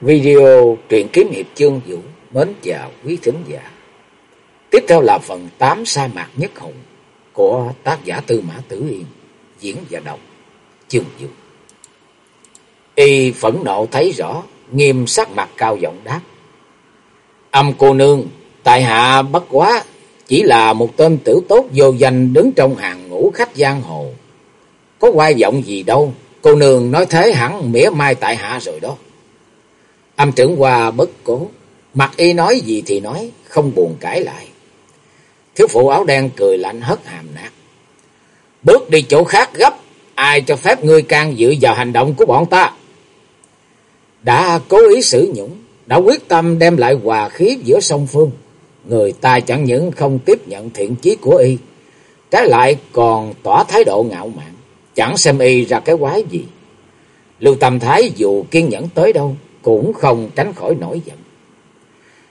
Video truyện kiếm hiệp chương vũ mến chào quý thính giả. Tiếp theo là phần 8 sa mạc nhất hùng của tác giả Tư Mã Tử Yên, diễn và đọc chương vũ. Y phẫn nộ thấy rõ, nghiêm sắc mặt cao giọng đáp. Âm cô nương, tại hạ bất quá, chỉ là một tên tử tốt vô danh đứng trong hàng ngũ khách giang hồ. Có quan vọng gì đâu, cô nương nói thế hẳn mỉa mai tại hạ rồi đó. Âm trưởng qua bất cố, mặt y nói gì thì nói, không buồn cãi lại. Thiếu phụ áo đen cười lạnh hất hàm nát. Bước đi chỗ khác gấp, ai cho phép ngươi can dự vào hành động của bọn ta? Đã cố ý sử nhũng, đã quyết tâm đem lại hòa khí giữa song phương. Người ta chẳng những không tiếp nhận thiện chí của y, trái lại còn tỏ thái độ ngạo mạn, chẳng xem y ra cái quái gì. Lưu Tâm Thái dù kiên nhẫn tới đâu, cũng không tránh khỏi nổi giận.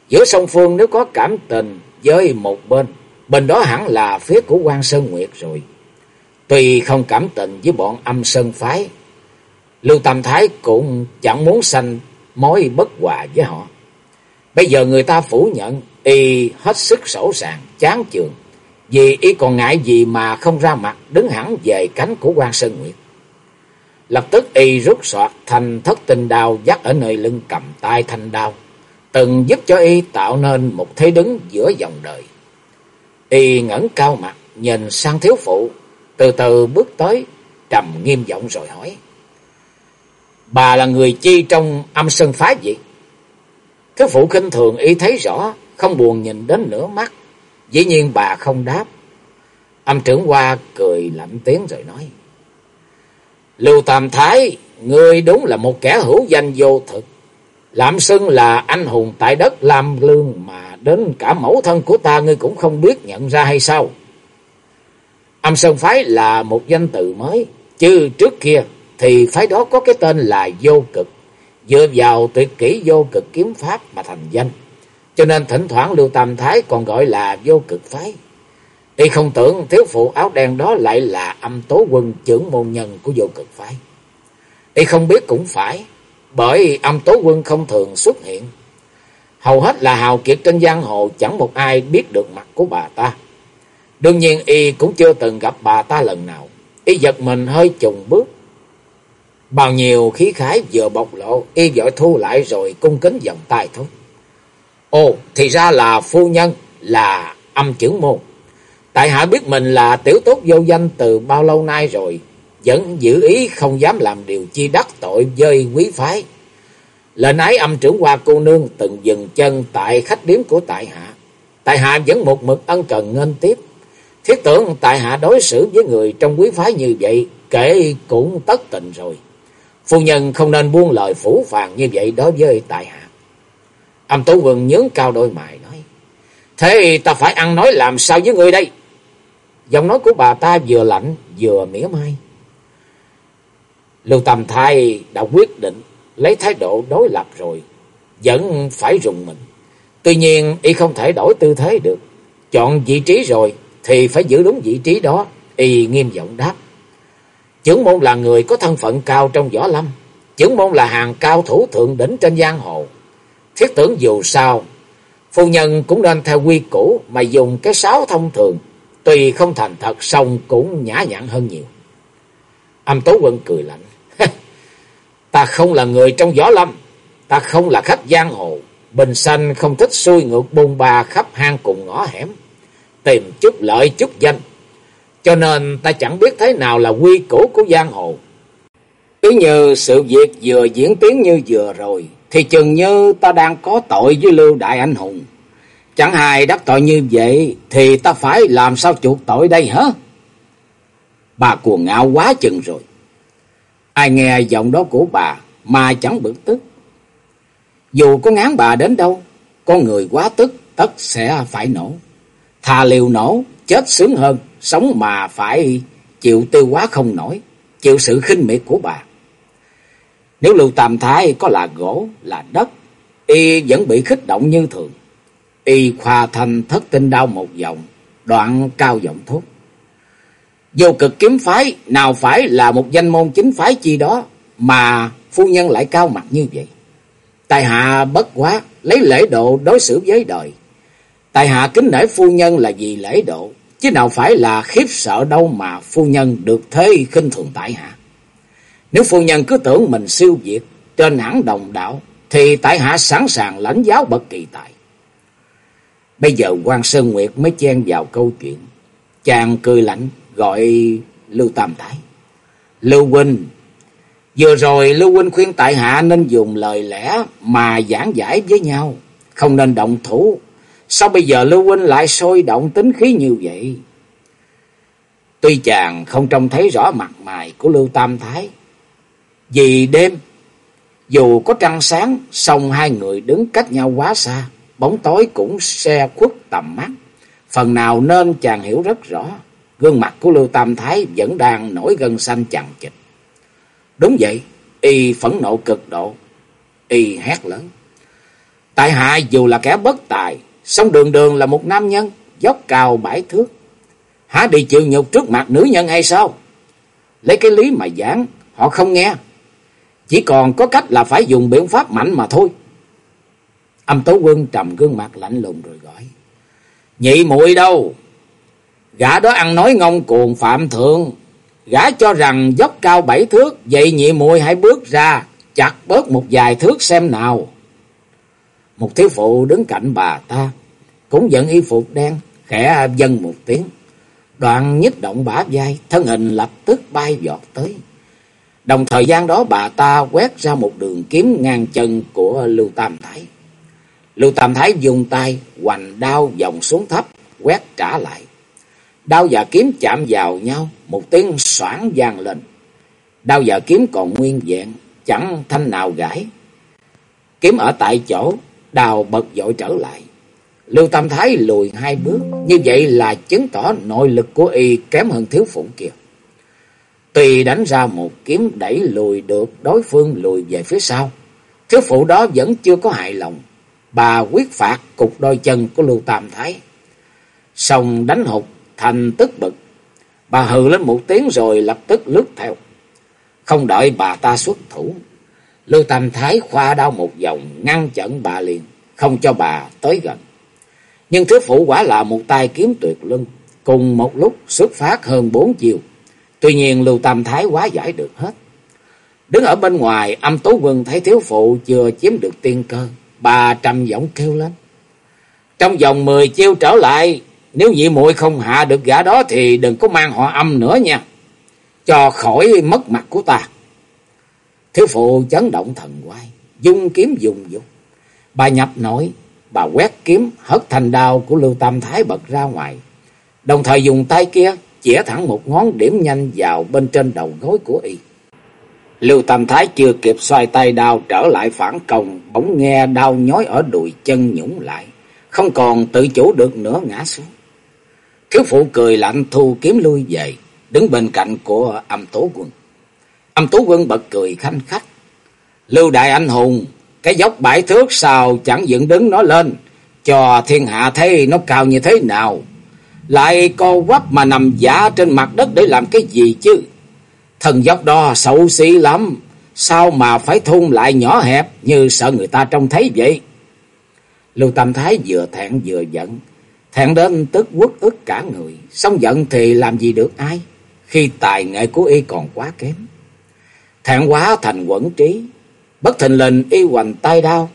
Giữa song phương nếu có cảm tình với một bên, bên đó hẳn là phía của quan Sơn Nguyệt rồi. Tuy không cảm tình với bọn âm sơn phái, Lưu Tam Thái cũng chẳng muốn sanh mối bất hòa với họ. Bây giờ người ta phủ nhận, y hết sức sổ sàng, chán chường, vì y còn ngại gì mà không ra mặt đứng hẳn về cánh của quan Sơn Nguyệt. Lập tức y rút soạt thành thất tinh đao dắt ở nơi lưng cầm tay thanh đao, từng giúp cho y tạo nên một thế đứng giữa dòng đời. Y ngẩng cao mặt, nhìn sang thiếu phụ, từ từ bước tới, trầm nghiêm giọng rồi hỏi. Bà là người chi trong âm sơn phái vậy? Thiếu phụ khinh thường y thấy rõ, không buồn nhìn đến nửa mắt. Dĩ nhiên bà không đáp. Âm trưởng qua cười lạnh tiếng rồi nói. Lưu Tam Thái, ngươi đúng là một kẻ hữu danh vô thực. Làm xưng là anh hùng tại đất làm lương mà đến cả mẫu thân của ta ngươi cũng không biết nhận ra hay sao? Âm Sơn Phái là một danh từ mới, chứ trước kia thì phái đó có cái tên là vô cực, dựa vào tuyệt kỹ vô cực kiếm pháp mà thành danh. Cho nên thỉnh thoảng Lưu Tam Thái còn gọi là vô cực phái. Y không tưởng thiếu phụ áo đen đó lại là âm tố quân trưởng môn nhân của vô cực phái. Y không biết cũng phải, bởi âm tố quân không thường xuất hiện. Hầu hết là hào kiệt trên giang hồ chẳng một ai biết được mặt của bà ta. Đương nhiên Y cũng chưa từng gặp bà ta lần nào. Y giật mình hơi trùng bước. Bao nhiêu khí khái vừa bộc lộ, Y vội thu lại rồi cung kính vòng tay thôi. Ồ, thì ra là phu nhân, là âm trưởng môn. Tại hạ biết mình là tiểu tốt vô danh từ bao lâu nay rồi, vẫn giữ ý không dám làm điều chi đắc tội với quý phái. Lệnh ái âm trưởng qua cô nương từng dừng chân tại khách điếm của tại hạ. Tại hạ vẫn một mực ân cần nghênh tiếp. Thiết tưởng tại hạ đối xử với người trong quý phái như vậy, kể cũng tất tình rồi. Phu nhân không nên buông lời phủ phàng như vậy đối với tại hạ. Âm Tố Quân nhướng cao đôi mày nói. Thế ta phải ăn nói làm sao với người đây? Giọng nói của bà ta vừa lạnh vừa mỉa mai. Lưu Tầm Thai đã quyết định lấy thái độ đối lập rồi. Vẫn phải rùng mình. Tuy nhiên y không thể đổi tư thế được. Chọn vị trí rồi thì phải giữ đúng vị trí đó. Y nghiêm giọng đáp. Chưởng môn là người có thân phận cao trong võ lâm. Chưởng môn là hàng cao thủ thượng đỉnh trên giang hồ. Thiết tưởng dù sao, phu nhân cũng nên theo quy củ mà dùng cái sáo thông thường. Tuy không thành thật, song cũng nhã nhặn hơn nhiều. Âm Tố Quân cười lạnh. ta không là người trong võ lâm. Ta không là khách giang hồ. Bình sanh không thích xuôi ngược bôn ba khắp hang cùng ngõ hẻm. Tìm chút lợi, chút danh. Cho nên ta chẳng biết thế nào là quy củ của giang hồ. Cứ như sự việc vừa diễn tiến như vừa rồi. Thì chừng như ta đang có tội với lưu đại anh hùng. Chẳng hài đắc tội như vậy thì ta phải làm sao chuộc tội đây hả? Bà cuồng ngạo quá chừng rồi. Ai nghe giọng đó của bà mà chẳng bực tức. Dù có ngán bà đến đâu, con người quá tức tất sẽ phải nổ. Thà liều nổ, chết sướng hơn, sống mà phải chịu tiêu quá không nổi, chịu sự khinh miệt của bà. Nếu Lưu Tam Thái có là gỗ, là đất, y vẫn bị khích động như thường. Y khoa thành thất tinh đau một vòng, đoạn cao giọng thốt. Vô cực kiếm phái nào phải là một danh môn chính phái chi đó mà phu nhân lại cao mặt như vậy. Tài hạ bất quá, lấy lễ độ đối xử với đời. Tài hạ kính nể phu nhân là vì lễ độ, chứ nào phải là khiếp sợ đâu mà phu nhân được thế khinh thường tại hạ. Nếu phu nhân cứ tưởng mình siêu việt trên hẳn đồng đạo, thì tại hạ sẵn sàng lãnh giáo bất kỳ tài. Bây giờ quan Sơn Nguyệt mới chen vào câu chuyện. Chàng cười lạnh gọi Lưu Tam Thái. Lưu Huynh, vừa rồi Lưu Huynh khuyên tại hạ nên dùng lời lẽ mà giảng giải với nhau, không nên động thủ. Sao bây giờ Lưu Huynh lại sôi động tính khí như vậy? Tuy chàng không trông thấy rõ mặt mày của Lưu Tam Thái, vì đêm, dù có trăng sáng, song hai người đứng cách nhau quá xa, bóng tối cũng xe khuất tầm mắt. Phần nào nên chàng hiểu rất rõ, gương mặt của Lưu Tam Thái vẫn đang nổi gân xanh chằng chịt. Đúng vậy, y phẫn nộ cực độ, y hét lớn. Tại hạ dù là kẻ bất tài, song đường đường là một nam nhân, dốc cao bãi thước. Hả đi chịu nhục trước mặt nữ nhân hay sao? Lấy cái lý mà giảng, họ không nghe. Chỉ còn có cách là phải dùng biện pháp mạnh mà thôi. Âm Tố Quân trầm gương mặt lạnh lùng rồi gọi. Nhị muội đâu? Gã đó ăn nói ngông cuồng phạm thượng. Gã cho rằng dốc cao bảy thước. Vậy nhị muội hãy bước ra. Chặt bớt một vài thước xem nào. Một thiếu phụ đứng cạnh bà ta. Cũng giận y phục đen. Khẽ dân một tiếng. Đoạn nhích động bả vai. Thân hình lập tức bay giọt tới. Đồng thời gian đó bà ta quét ra một đường kiếm ngang chân của Lưu Tam Thái. Lưu Tam Thái dùng tay hoành đao vòng xuống thấp, quét trả lại. Đao và kiếm chạm vào nhau, một tiếng xoảng vang lên. Đao và kiếm còn nguyên vẹn, chẳng thanh nào gãy. Kiếm ở tại chỗ, đào bật dội trở lại. Lưu Tam Thái lùi hai bước, như vậy là chứng tỏ nội lực của y kém hơn thiếu phụng kia. Tùy đánh ra một kiếm đẩy lùi được đối phương lùi về phía sau. Thiếu phụ đó vẫn chưa có hại lòng. Bà quyết phạt cục đôi chân của Lưu Tam Thái. Xong đánh hụt thành tức bực. Bà hừ lên một tiếng rồi lập tức lướt theo. Không đợi bà ta xuất thủ. Lưu Tam Thái khoa đau một vòng ngăn chặn bà liền. Không cho bà tới gần. Nhưng thiếu phụ quả là một tay kiếm tuyệt lưng, Cùng một lúc xuất phát hơn bốn chiều. Tuy nhiên Lưu Tam Thái quá giải được hết. Đứng ở bên ngoài, âm tố quân thấy thiếu phụ chưa chiếm được tiên cơ. Bà trầm giọng kêu lên. Trong vòng mười chiêu trở lại, nếu nhị muội không hạ được gã đó thì đừng có mang họ âm nữa nha. Cho khỏi mất mặt của ta. Thiếu phụ chấn động thần quay, dung kiếm dùng dùng. Bà nhập nổi, bà quét kiếm hất thành đao của Lưu Tam Thái bật ra ngoài. Đồng thời dùng tay kia chĩa thẳng một ngón điểm nhanh vào bên trên đầu gối của y. Lưu Tam Thái chưa kịp xoay tay đao trở lại phản công, bỗng nghe đau nhói ở đùi chân nhũng lại, không còn tự chủ được nữa ngã xuống. Thiếu phụ cười lạnh thu kiếm lui về, đứng bên cạnh của âm tố quân. Âm tố quân bật cười khanh khách. Lưu đại anh hùng, cái dốc bãi thước sao chẳng dựng đứng nó lên, cho thiên hạ thấy nó cao như thế nào. Lại co quắp mà nằm giả trên mặt đất để làm cái gì chứ? Thần dốc đó xấu xí lắm. Sao mà phải thun lại nhỏ hẹp như sợ người ta trông thấy vậy? Lưu Tam Thái vừa thẹn vừa giận. Thẹn đến tức quất ức cả người. Xong giận thì làm gì được ai? Khi tài nghệ của y còn quá kém. Thẹn quá thành quẩn trí. Bất thình lình y hoành tay đau.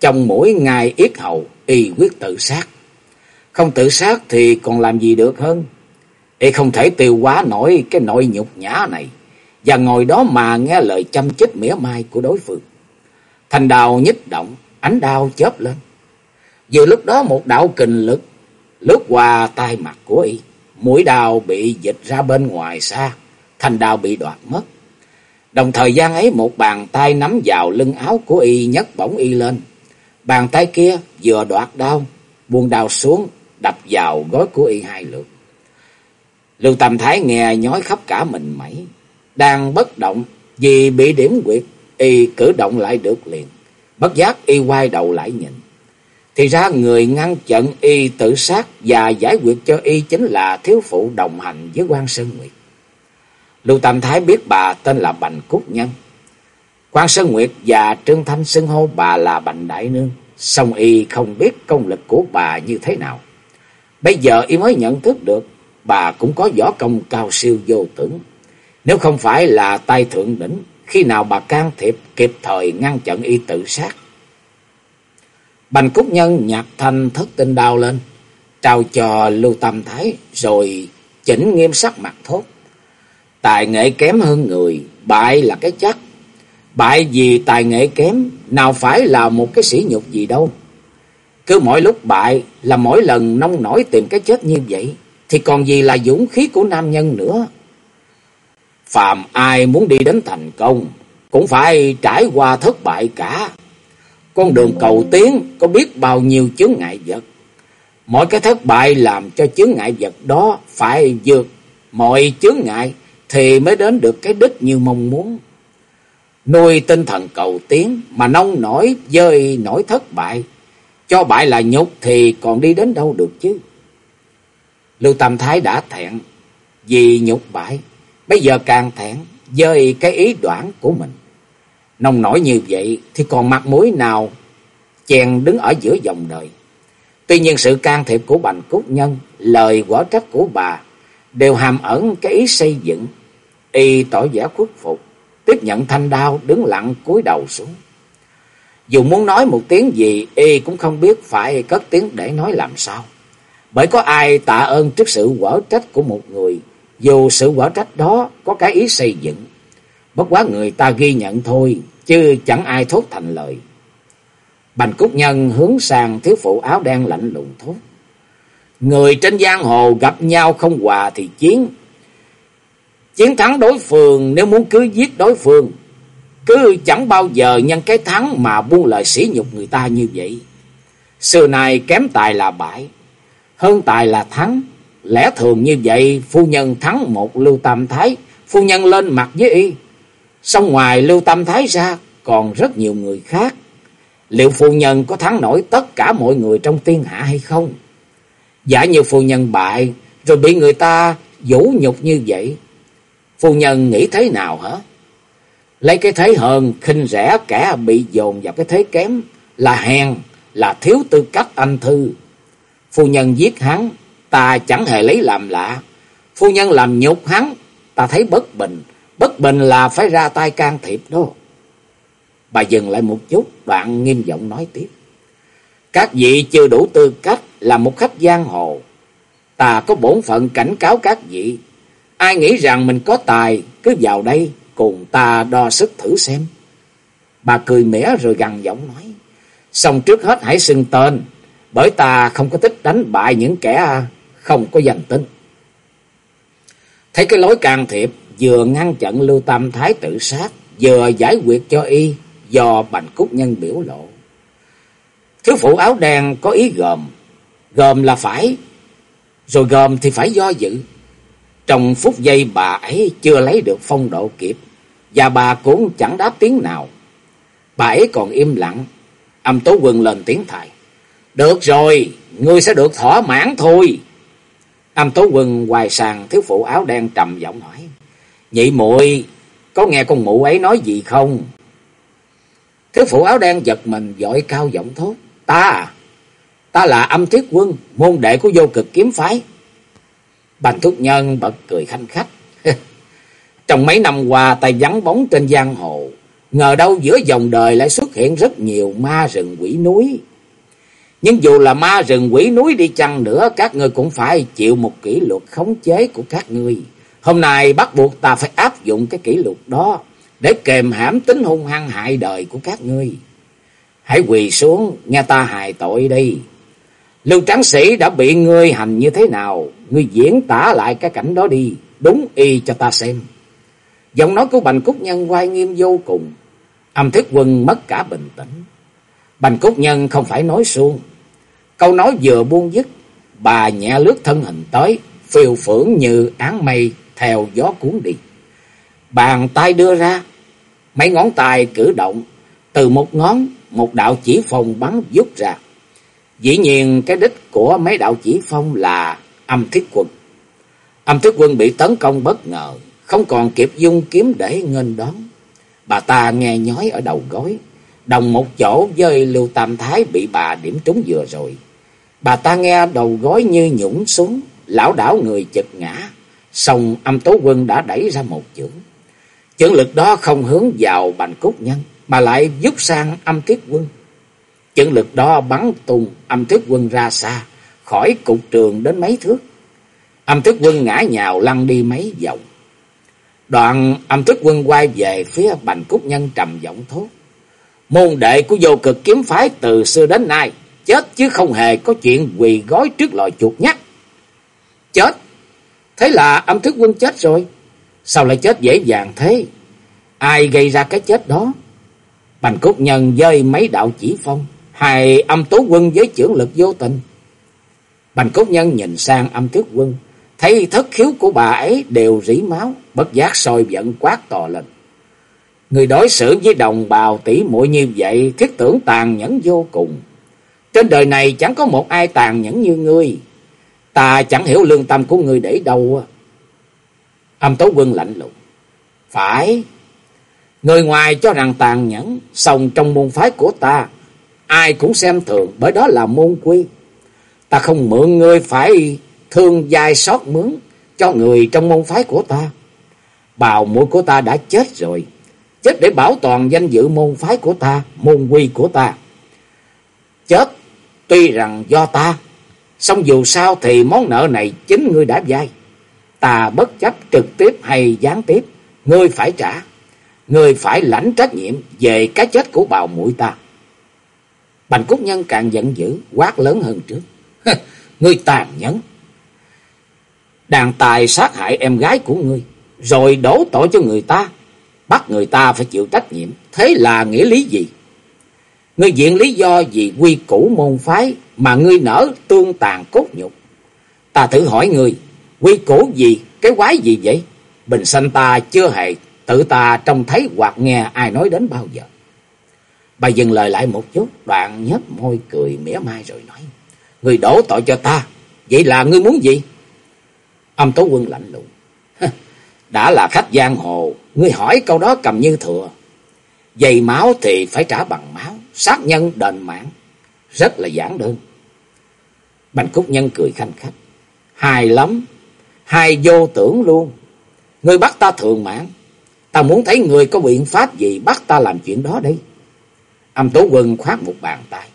Trong mỗi ngày yết hầu, y quyết tự sát. Không tự sát thì còn làm gì được hơn. Y không thể tiêu quá nổi cái nội nhục nhã này. Và ngồi đó mà nghe lời chăm chích mỉa mai của đối phương. Thành đào nhích động, ánh đao chớp lên. Vừa lúc đó một đạo kình lực lướt qua tai mặt của y. Mũi đào bị dịch ra bên ngoài xa. Thành đào bị đoạt mất. Đồng thời gian ấy một bàn tay nắm vào lưng áo của y nhấc bổng y lên. Bàn tay kia vừa đoạt đao, buông đao xuống, đập vào gối của y hai lượt. Lưu Tam Thái nghe nhói khắp cả mình mẩy, đang bất động vì bị điểm quyệt, y cử động lại được liền. Bất giác y quay đầu lại nhìn. Thì ra người ngăn chặn y tự sát và giải quyết cho y chính là thiếu phụ đồng hành với quan Sơn Nguyệt. Lưu Tam Thái biết bà tên là Bành Cúc Nhân. Quan Sơn Nguyệt và Trương Thanh xưng hô bà là Bành Đại Nương, song y không biết công lực của bà như thế nào. Bây giờ y mới nhận thức được bà cũng có võ công cao siêu vô tưởng. Nếu không phải là tay thượng đỉnh, khi nào bà can thiệp kịp thời ngăn chặn y tự sát. Bành Cúc Nhân nhạc thanh thất tinh đao lên, trao cho Lưu Tâm Thái rồi chỉnh nghiêm sắc mặt thốt. Tài nghệ kém hơn người, bại là cái chắc. Bại vì tài nghệ kém, nào phải là một cái sỉ nhục gì đâu. Cứ mỗi lúc bại là mỗi lần nông nổi tìm cái chết như vậy, thì còn gì là dũng khí của nam nhân nữa. Phàm ai muốn đi đến thành công, cũng phải trải qua thất bại cả. Con đường cầu tiến có biết bao nhiêu chướng ngại vật. Mỗi cái thất bại làm cho chướng ngại vật đó phải vượt mọi chướng ngại thì mới đến được cái đích như mong muốn. Nuôi tinh thần cầu tiến mà nông nổi dơi nổi thất bại. Cho bại là nhục thì còn đi đến đâu được chứ. Lưu Tam Thái đã thẹn vì nhục bại. Bây giờ càng thẹn dơi cái ý đoạn của mình. Nông nổi như vậy thì còn mặt mũi nào chèn đứng ở giữa dòng đời. Tuy nhiên sự can thiệp của Bành Cúc Nhân, lời quả trách của bà đều hàm ẩn cái ý xây dựng. Y tỏ vẻ khuất phục, tiếp nhận thanh đao đứng lặng cúi đầu xuống. Dù muốn nói một tiếng gì, y cũng không biết phải cất tiếng để nói làm sao. Bởi có ai tạ ơn trước sự quả trách của một người, dù sự quả trách đó có cái ý xây dựng. Bất quá người ta ghi nhận thôi, chứ chẳng ai thốt thành lời. Bành Cúc Nhân hướng sang thiếu phụ áo đen lạnh lùng thốt. Người trên giang hồ gặp nhau không hòa thì chiến. Chiến thắng đối phương nếu muốn cứ giết đối phương. Cứ chẳng bao giờ nhân cái thắng mà buông lời sỉ nhục người ta như vậy. Xưa này kém tài là bại, hơn tài là thắng. Lẽ thường như vậy, phu nhân thắng một lưu tam thái, phu nhân lên mặt với y. Xong ngoài lưu tam thái ra, còn rất nhiều người khác. Liệu phu nhân có thắng nổi tất cả mọi người trong thiên hạ hay không? Giả như phu nhân bại, rồi bị người ta vũ nhục như vậy. Phu nhân nghĩ thế nào hả? Lấy cái thế hơn, khinh rẻ kẻ bị dồn vào cái thế kém, là hèn, là thiếu tư cách anh thư. Phu nhân giết hắn, ta chẳng hề lấy làm lạ. Phu nhân làm nhục hắn, ta thấy bất bình. Bất bình là phải ra tay can thiệp đó. Bà dừng lại một chút, đoạn nghiêm giọng nói tiếp. Các vị chưa đủ tư cách là một khách giang hồ. Ta có bổn phận cảnh cáo các vị. Ai nghĩ rằng mình có tài, cứ vào đây cùng ta đo sức thử xem. Bà cười mỉa rồi gằn giọng nói. Xong trước hết hãy xưng tên, bởi ta không có thích đánh bại những kẻ không có danh tính. Thấy cái lối can thiệp vừa ngăn chặn Lưu Tam Thái tự sát, vừa giải quyết cho y do Bành Cúc Nhân biểu lộ. Thiếu phụ áo đen có ý gồm, gồm là phải, rồi gồm thì phải do dự. Trong phút giây bà ấy chưa lấy được phong độ kịp, và bà cũng chẳng đáp tiếng nào. Bà ấy còn im lặng, âm tố quần lên tiếng thầy. Được rồi, ngươi sẽ được thỏa mãn thôi. Âm tố quân hoài sàng thiếu phụ áo đen trầm giọng hỏi. Nhị muội có nghe con mụ ấy nói gì không? Thiếu phụ áo đen giật mình dội cao giọng thốt. Ta à? Ta là âm thiết quân, môn đệ của vô cực kiếm phái. Bành thúc nhân bật cười khanh khách. Trong mấy năm qua tay vắng bóng trên giang hồ. Ngờ đâu giữa dòng đời lại xuất hiện rất nhiều ma rừng quỷ núi. Nhưng dù là ma rừng quỷ núi đi chăng nữa, các ngươi cũng phải chịu một kỷ luật khống chế của các ngươi. Hôm nay bắt buộc ta phải áp dụng cái kỷ luật đó để kềm hãm tính hung hăng hại đời của các ngươi. Hãy quỳ xuống, nghe ta hài tội đi. Lưu tráng sĩ đã bị ngươi hành như thế nào, ngươi diễn tả lại cái cảnh đó đi, đúng y cho ta xem. Giọng nói của Bành Cúc Nhân quay nghiêm vô cùng, âm thiết quân mất cả bình tĩnh. Bành Cúc Nhân không phải nói suông, câu nói vừa buông dứt, bà nhẹ lướt thân hình tới, phiêu phưởng như áng mây theo gió cuốn đi. Bàn tay đưa ra, mấy ngón tay cử động, từ một ngón, một đạo chỉ phong bắn rút ra. Dĩ nhiên cái đích của mấy đạo chỉ phong là âm thiết quân. Âm thiết quân bị tấn công bất ngờ, không còn kịp dung kiếm để nghênh đón. Bà ta nghe nhói ở đầu gối, đồng một chỗ với Lưu Tam Thái bị bà điểm trúng vừa rồi. Bà ta nghe đầu gối như nhũng xuống, lão đảo người chật ngã, xong âm tố quân đã đẩy ra một chưởng. Chưởng lực đó không hướng vào bành cúc nhân, mà lại giúp sang âm tiết quân. Chưởng lực đó bắn tung âm tiết quân ra xa, khỏi cục trường đến mấy thước. Âm tiết quân ngã nhào lăn đi mấy vòng. Đoạn âm tiết quân quay về phía bành cúc nhân trầm giọng thốt. Môn đệ của vô cực kiếm phái từ xưa đến nay, chết chứ không hề có chuyện quỳ gói trước lòi chuột nhắt. Chết? Thế là âm thức quân chết rồi. Sao lại chết dễ dàng thế? Ai gây ra cái chết đó? Bành cốt nhân dơi mấy đạo chỉ phong, hai âm tố quân với trưởng lực vô tình. Bành cốt nhân nhìn sang âm thức quân, thấy thất khiếu của bà ấy đều rỉ máu, bất giác soi giận quát to lên. Người đối xử với đồng bào tỷ muội như vậy, thiết tưởng tàn nhẫn vô cùng. Trên đời này chẳng có một ai tàn nhẫn như ngươi. Ta chẳng hiểu lương tâm của ngươi để đâu. Âm tố quân lạnh lùng. Phải. Người ngoài cho rằng tàn nhẫn, xong trong môn phái của ta, ai cũng xem thường, bởi đó là môn quy. Ta không mượn ngươi phải thương dài sót mướn cho người trong môn phái của ta. Bào mũi của ta đã chết rồi, chết để bảo toàn danh dự môn phái của ta, môn quy của ta. Chết tuy rằng do ta, song dù sao thì món nợ này chính ngươi đã vay. Ta bất chấp trực tiếp hay gián tiếp, ngươi phải trả. Ngươi phải lãnh trách nhiệm về cái chết của bào mũi ta. Bành Cúc Nhân càng giận dữ, quát lớn hơn trước. ngươi tàn nhẫn. Đàn tài sát hại em gái của ngươi, rồi đổ tội cho người ta. Bắt người ta phải chịu trách nhiệm. Thế là nghĩa lý gì? Ngươi diện lý do vì quy củ môn phái mà ngươi nở tương tàn cốt nhục. Ta thử hỏi ngươi, quy củ gì, cái quái gì vậy? Bình sanh ta chưa hề tự ta trông thấy hoặc nghe ai nói đến bao giờ. Bà dừng lời lại một chút, đoạn nhếch môi cười mỉa mai rồi nói. Ngươi đổ tội cho ta, vậy là ngươi muốn gì? Âm tố quân lạnh lùng. Đã là khách giang hồ, ngươi hỏi câu đó cầm như thừa. Dày máu thì phải trả bằng máu, sát nhân đền mạng. Rất là giản đơn. Bành Cúc Nhân cười khanh khách. Hài lắm, hài vô tưởng luôn. Ngươi bắt ta thường mạng. Ta muốn thấy người có biện pháp gì bắt ta làm chuyện đó đi. Âm Tố Quân khoát một bàn tay.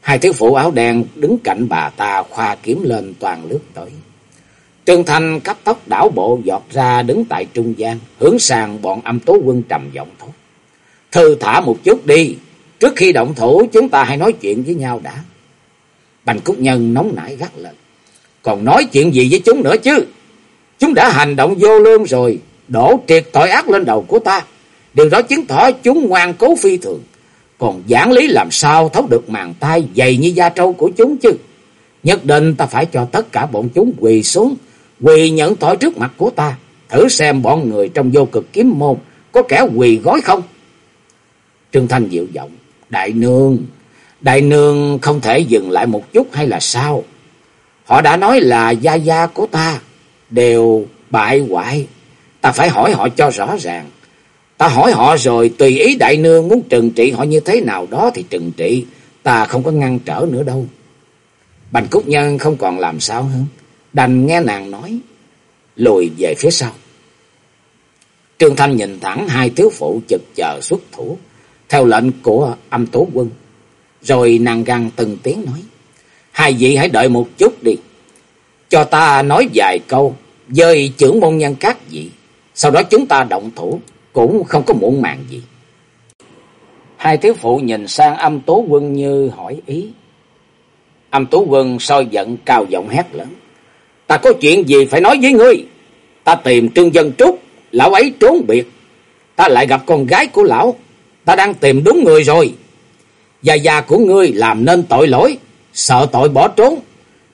Hai thiếu phụ áo đen đứng cạnh bà ta khoa kiếm lên toàn lướt tới. Trương Thanh cấp tóc đảo bộ giọt ra đứng tại trung gian, hướng sang bọn âm tố quân trầm giọng thốt. Thư thả một chút đi, trước khi động thủ chúng ta hãy nói chuyện với nhau đã. Bành Cúc Nhân nóng nảy gắt lên. Còn nói chuyện gì với chúng nữa chứ? Chúng đã hành động vô lương rồi, đổ triệt tội ác lên đầu của ta. Điều đó chứng tỏ chúng ngoan cố phi thường. Còn giảng lý làm sao thấu được màn tay dày như da trâu của chúng chứ? Nhất định ta phải cho tất cả bọn chúng quỳ xuống, quỳ nhận tội trước mặt của ta. Thử xem bọn người trong vô cực kiếm môn có kẻ quỳ gói không? Trương Thanh dịu giọng. Đại nương, đại nương không thể dừng lại một chút hay là sao? Họ đã nói là gia gia của ta, đều bại hoại. Ta phải hỏi họ cho rõ ràng. Ta hỏi họ rồi tùy ý đại nương muốn trừng trị họ như thế nào đó thì trừng trị. Ta không có ngăn trở nữa đâu. Bành Cúc Nhân không còn làm sao hơn. Đành nghe nàng nói. Lùi về phía sau. Trương Thanh nhìn thẳng hai thiếu phụ chực chờ xuất thủ theo lệnh của âm tố quân. Rồi nàng găng từng tiếng nói, hai vị hãy đợi một chút đi, cho ta nói vài câu với trưởng môn nhân các vị, sau đó chúng ta động thủ, cũng không có muộn màng gì. Hai thiếu phụ nhìn sang âm tố quân như hỏi ý. Âm tố quân soi giận cao giọng hét lớn. Ta có chuyện gì phải nói với ngươi? Ta tìm trương dân trúc, lão ấy trốn biệt. Ta lại gặp con gái của lão, ta đang tìm đúng người rồi. Gia gia của ngươi làm nên tội lỗi, sợ tội bỏ trốn.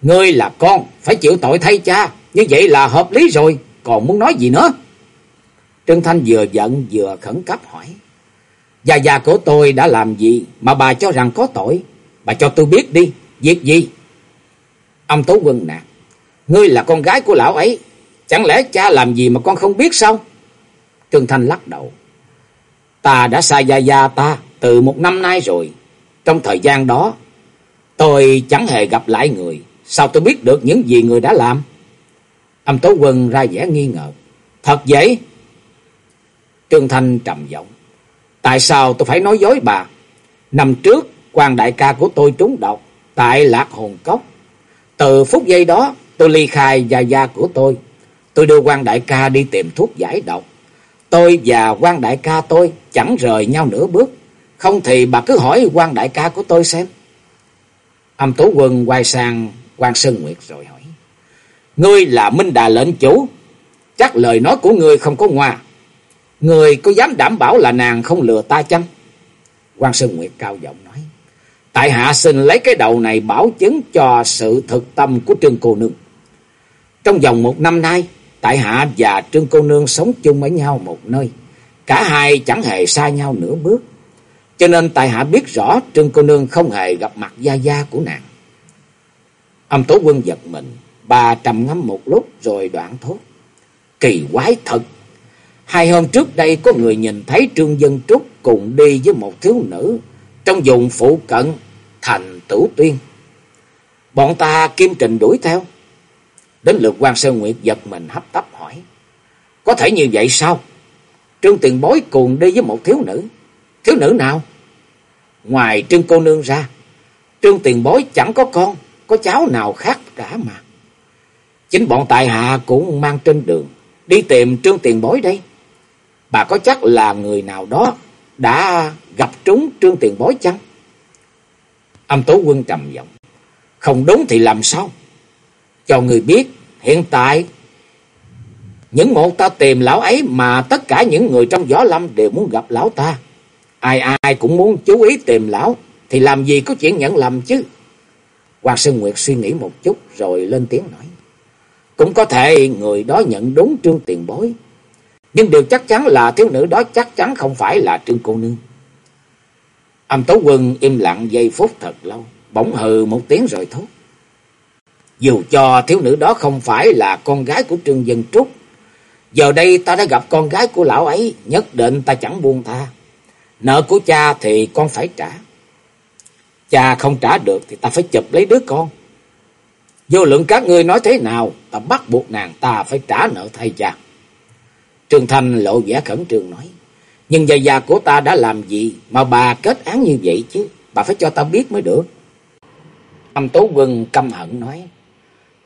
Ngươi là con, phải chịu tội thay cha, như vậy là hợp lý rồi, còn muốn nói gì nữa? Trương Thanh vừa giận vừa khẩn cấp hỏi. Gia gia của tôi đã làm gì mà bà cho rằng có tội? Bà cho tôi biết đi, việc gì? Ông Tố Quân nạt. Ngươi là con gái của lão ấy, chẳng lẽ cha làm gì mà con không biết sao? Trương Thanh lắc đầu. Ta đã xa gia gia ta từ một năm nay rồi. Trong thời gian đó, tôi chẳng hề gặp lại người. Sao tôi biết được những gì người đã làm? Âm Tố Quân ra vẻ nghi ngờ. Thật vậy? Trương Thanh trầm giọng. Tại sao tôi phải nói dối bà? Năm trước, quan đại ca của tôi trúng độc tại Lạc Hồn Cốc. Từ phút giây đó, tôi ly khai gia gia của tôi. Tôi đưa quan đại ca đi tìm thuốc giải độc. Tôi và quan đại ca tôi chẳng rời nhau nửa bước. Không thì bà cứ hỏi quan đại ca của tôi xem. Âm Tố Quân quay sang quan Sơn Nguyệt rồi hỏi. Ngươi là Minh Đà lệnh chủ. Chắc lời nói của ngươi không có ngoa. Ngươi có dám đảm bảo là nàng không lừa ta chăng? quan Sơn Nguyệt cao giọng nói. Tại hạ xin lấy cái đầu này bảo chứng cho sự thực tâm của Trương Cô Nương. Trong vòng một năm nay, tại hạ và Trương Cô Nương sống chung với nhau một nơi. Cả hai chẳng hề xa nhau nửa bước. Cho nên tại hạ biết rõ Trương Cô Nương không hề gặp mặt gia gia của nàng. Âm tố quân giật mình, bà trầm ngâm một lúc rồi đoạn thốt. Kỳ quái thật! Hai hôm trước đây có người nhìn thấy Trương Dân Trúc cùng đi với một thiếu nữ trong vùng phụ cận thành Tử Tuyên. Bọn ta kim trình đuổi theo. Đến lượt quan Sơn Nguyệt giật mình hấp tấp hỏi. Có thể như vậy sao? Trương Tiền Bối cùng đi với một thiếu nữ. Thiếu nữ nào? Ngoài Trương Cô Nương ra, Trương Tiền Bối chẳng có con, có cháu nào khác cả mà. Chính bọn tài hạ cũng mang trên đường, đi tìm Trương Tiền Bối đây. Bà có chắc là người nào đó đã gặp trúng Trương Tiền Bối chăng? Âm Tố Quân trầm giọng. Không đúng thì làm sao? Cho người biết, hiện tại những một ta tìm lão ấy mà tất cả những người trong gió lâm đều muốn gặp lão ta. Ai ai cũng muốn chú ý tìm lão, thì làm gì có chuyện nhận lầm chứ. Hoàng Sơn Nguyệt suy nghĩ một chút rồi lên tiếng nói. Cũng có thể người đó nhận đúng trương tiền bối. Nhưng điều chắc chắn là thiếu nữ đó chắc chắn không phải là trương cô nương. Âm Tố Quân im lặng giây phút thật lâu, bỗng hừ một tiếng rồi thốt. Dù cho thiếu nữ đó không phải là con gái của Trương Dân Trúc, giờ đây ta đã gặp con gái của lão ấy, nhất định ta chẳng buông tha. Nợ của cha thì con phải trả. Cha không trả được thì ta phải chụp lấy đứa con. Vô lượng các ngươi nói thế nào, ta bắt buộc nàng ta phải trả nợ thay cha. Trương Thanh lộ vẻ khẩn trương nói. Nhưng già già của ta đã làm gì mà bà kết án như vậy chứ. Bà phải cho ta biết mới được. Âm Tố Quân căm hận nói.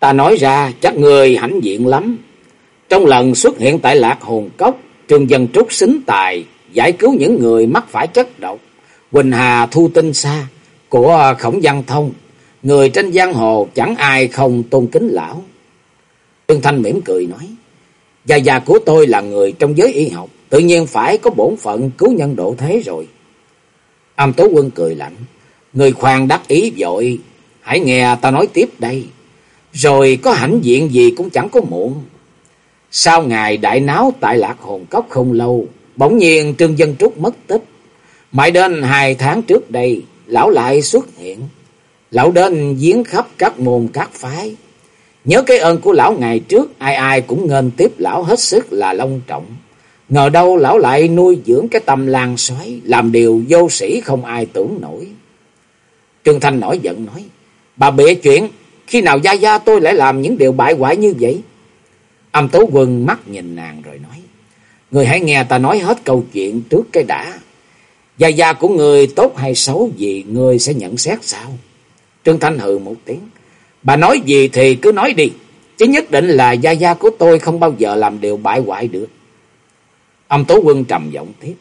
Ta nói ra chắc người hãnh diện lắm. Trong lần xuất hiện tại Lạc Hồn Cốc, Trương Dân Trúc xính tài, giải cứu những người mắc phải chất độc. Quỳnh Hà Thu Tinh xa của Khổng Văn Thông, người trên giang hồ chẳng ai không tôn kính lão. Trương Thanh mỉm cười nói, Già già của tôi là người trong giới y học, tự nhiên phải có bổn phận cứu nhân độ thế rồi. Âm Tố Quân cười lạnh, người khoan đắc ý vội, hãy nghe ta nói tiếp đây. Rồi có hãnh diện gì cũng chẳng có muộn. Sau ngày đại náo tại Lạc Hồn Cốc không lâu, bỗng nhiên Trương Dân Trúc mất tích. Mãi đến hai tháng trước đây, lão lại xuất hiện. Lão đến giếng khắp các môn các phái. Nhớ cái ơn của lão ngày trước, ai ai cũng ngên tiếp lão hết sức là long trọng. Ngờ đâu lão lại nuôi dưỡng cái tâm lan xoáy, làm điều vô sĩ không ai tưởng nổi. Trương Thanh nổi giận nói, bà bịa chuyện, khi nào gia gia tôi lại làm những điều bại hoại như vậy? Âm Tố Quân mắt nhìn nàng rồi nói, Người hãy nghe ta nói hết câu chuyện trước cái đã. Gia gia của người tốt hay xấu gì, người sẽ nhận xét sao? Trương Thanh hừ một tiếng. Bà nói gì thì cứ nói đi. Chứ nhất định là gia gia của tôi không bao giờ làm điều bại hoại được. Âm Tố Quân trầm giọng tiếp.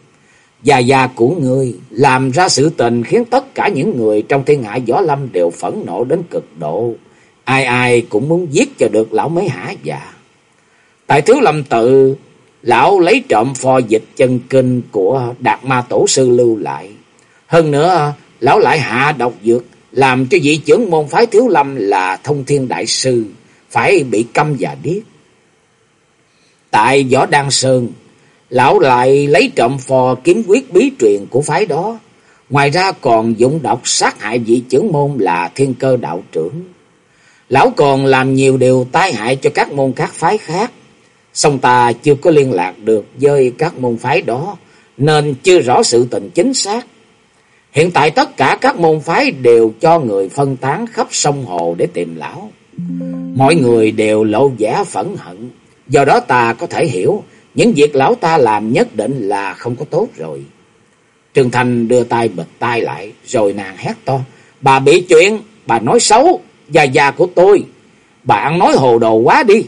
Gia gia của ngươi làm ra sự tình khiến tất cả những người trong thiên hạ võ lâm đều phẫn nộ đến cực độ. Ai ai cũng muốn giết cho được lão mới hả dạ. Tại thiếu lâm tự, lão lấy trộm phò dịch chân kinh của Đạt Ma Tổ Sư lưu lại. Hơn nữa, lão lại hạ độc dược, làm cho vị trưởng môn phái thiếu lâm là thông thiên đại sư, phải bị câm và điếc. Tại Võ Đăng Sơn, lão lại lấy trộm phò kiếm quyết bí truyền của phái đó. Ngoài ra còn dụng độc sát hại vị trưởng môn là thiên cơ đạo trưởng. Lão còn làm nhiều điều tai hại cho các môn các phái khác. Xong ta chưa có liên lạc được với các môn phái đó. nên chưa rõ sự tình chính xác. Hiện tại tất cả các môn phái đều cho người phân tán khắp sông hồ để tìm lão. Mọi người đều lộ vẻ phẫn hận, do đó ta có thể hiểu những việc lão ta làm nhất định là không có tốt rồi. trường Thành đưa tay bịch tay lại, rồi nàng hét to. Bà bị chuyện, bà nói xấu, Gia già của tôi. Bà ăn nói hồ đồ quá đi.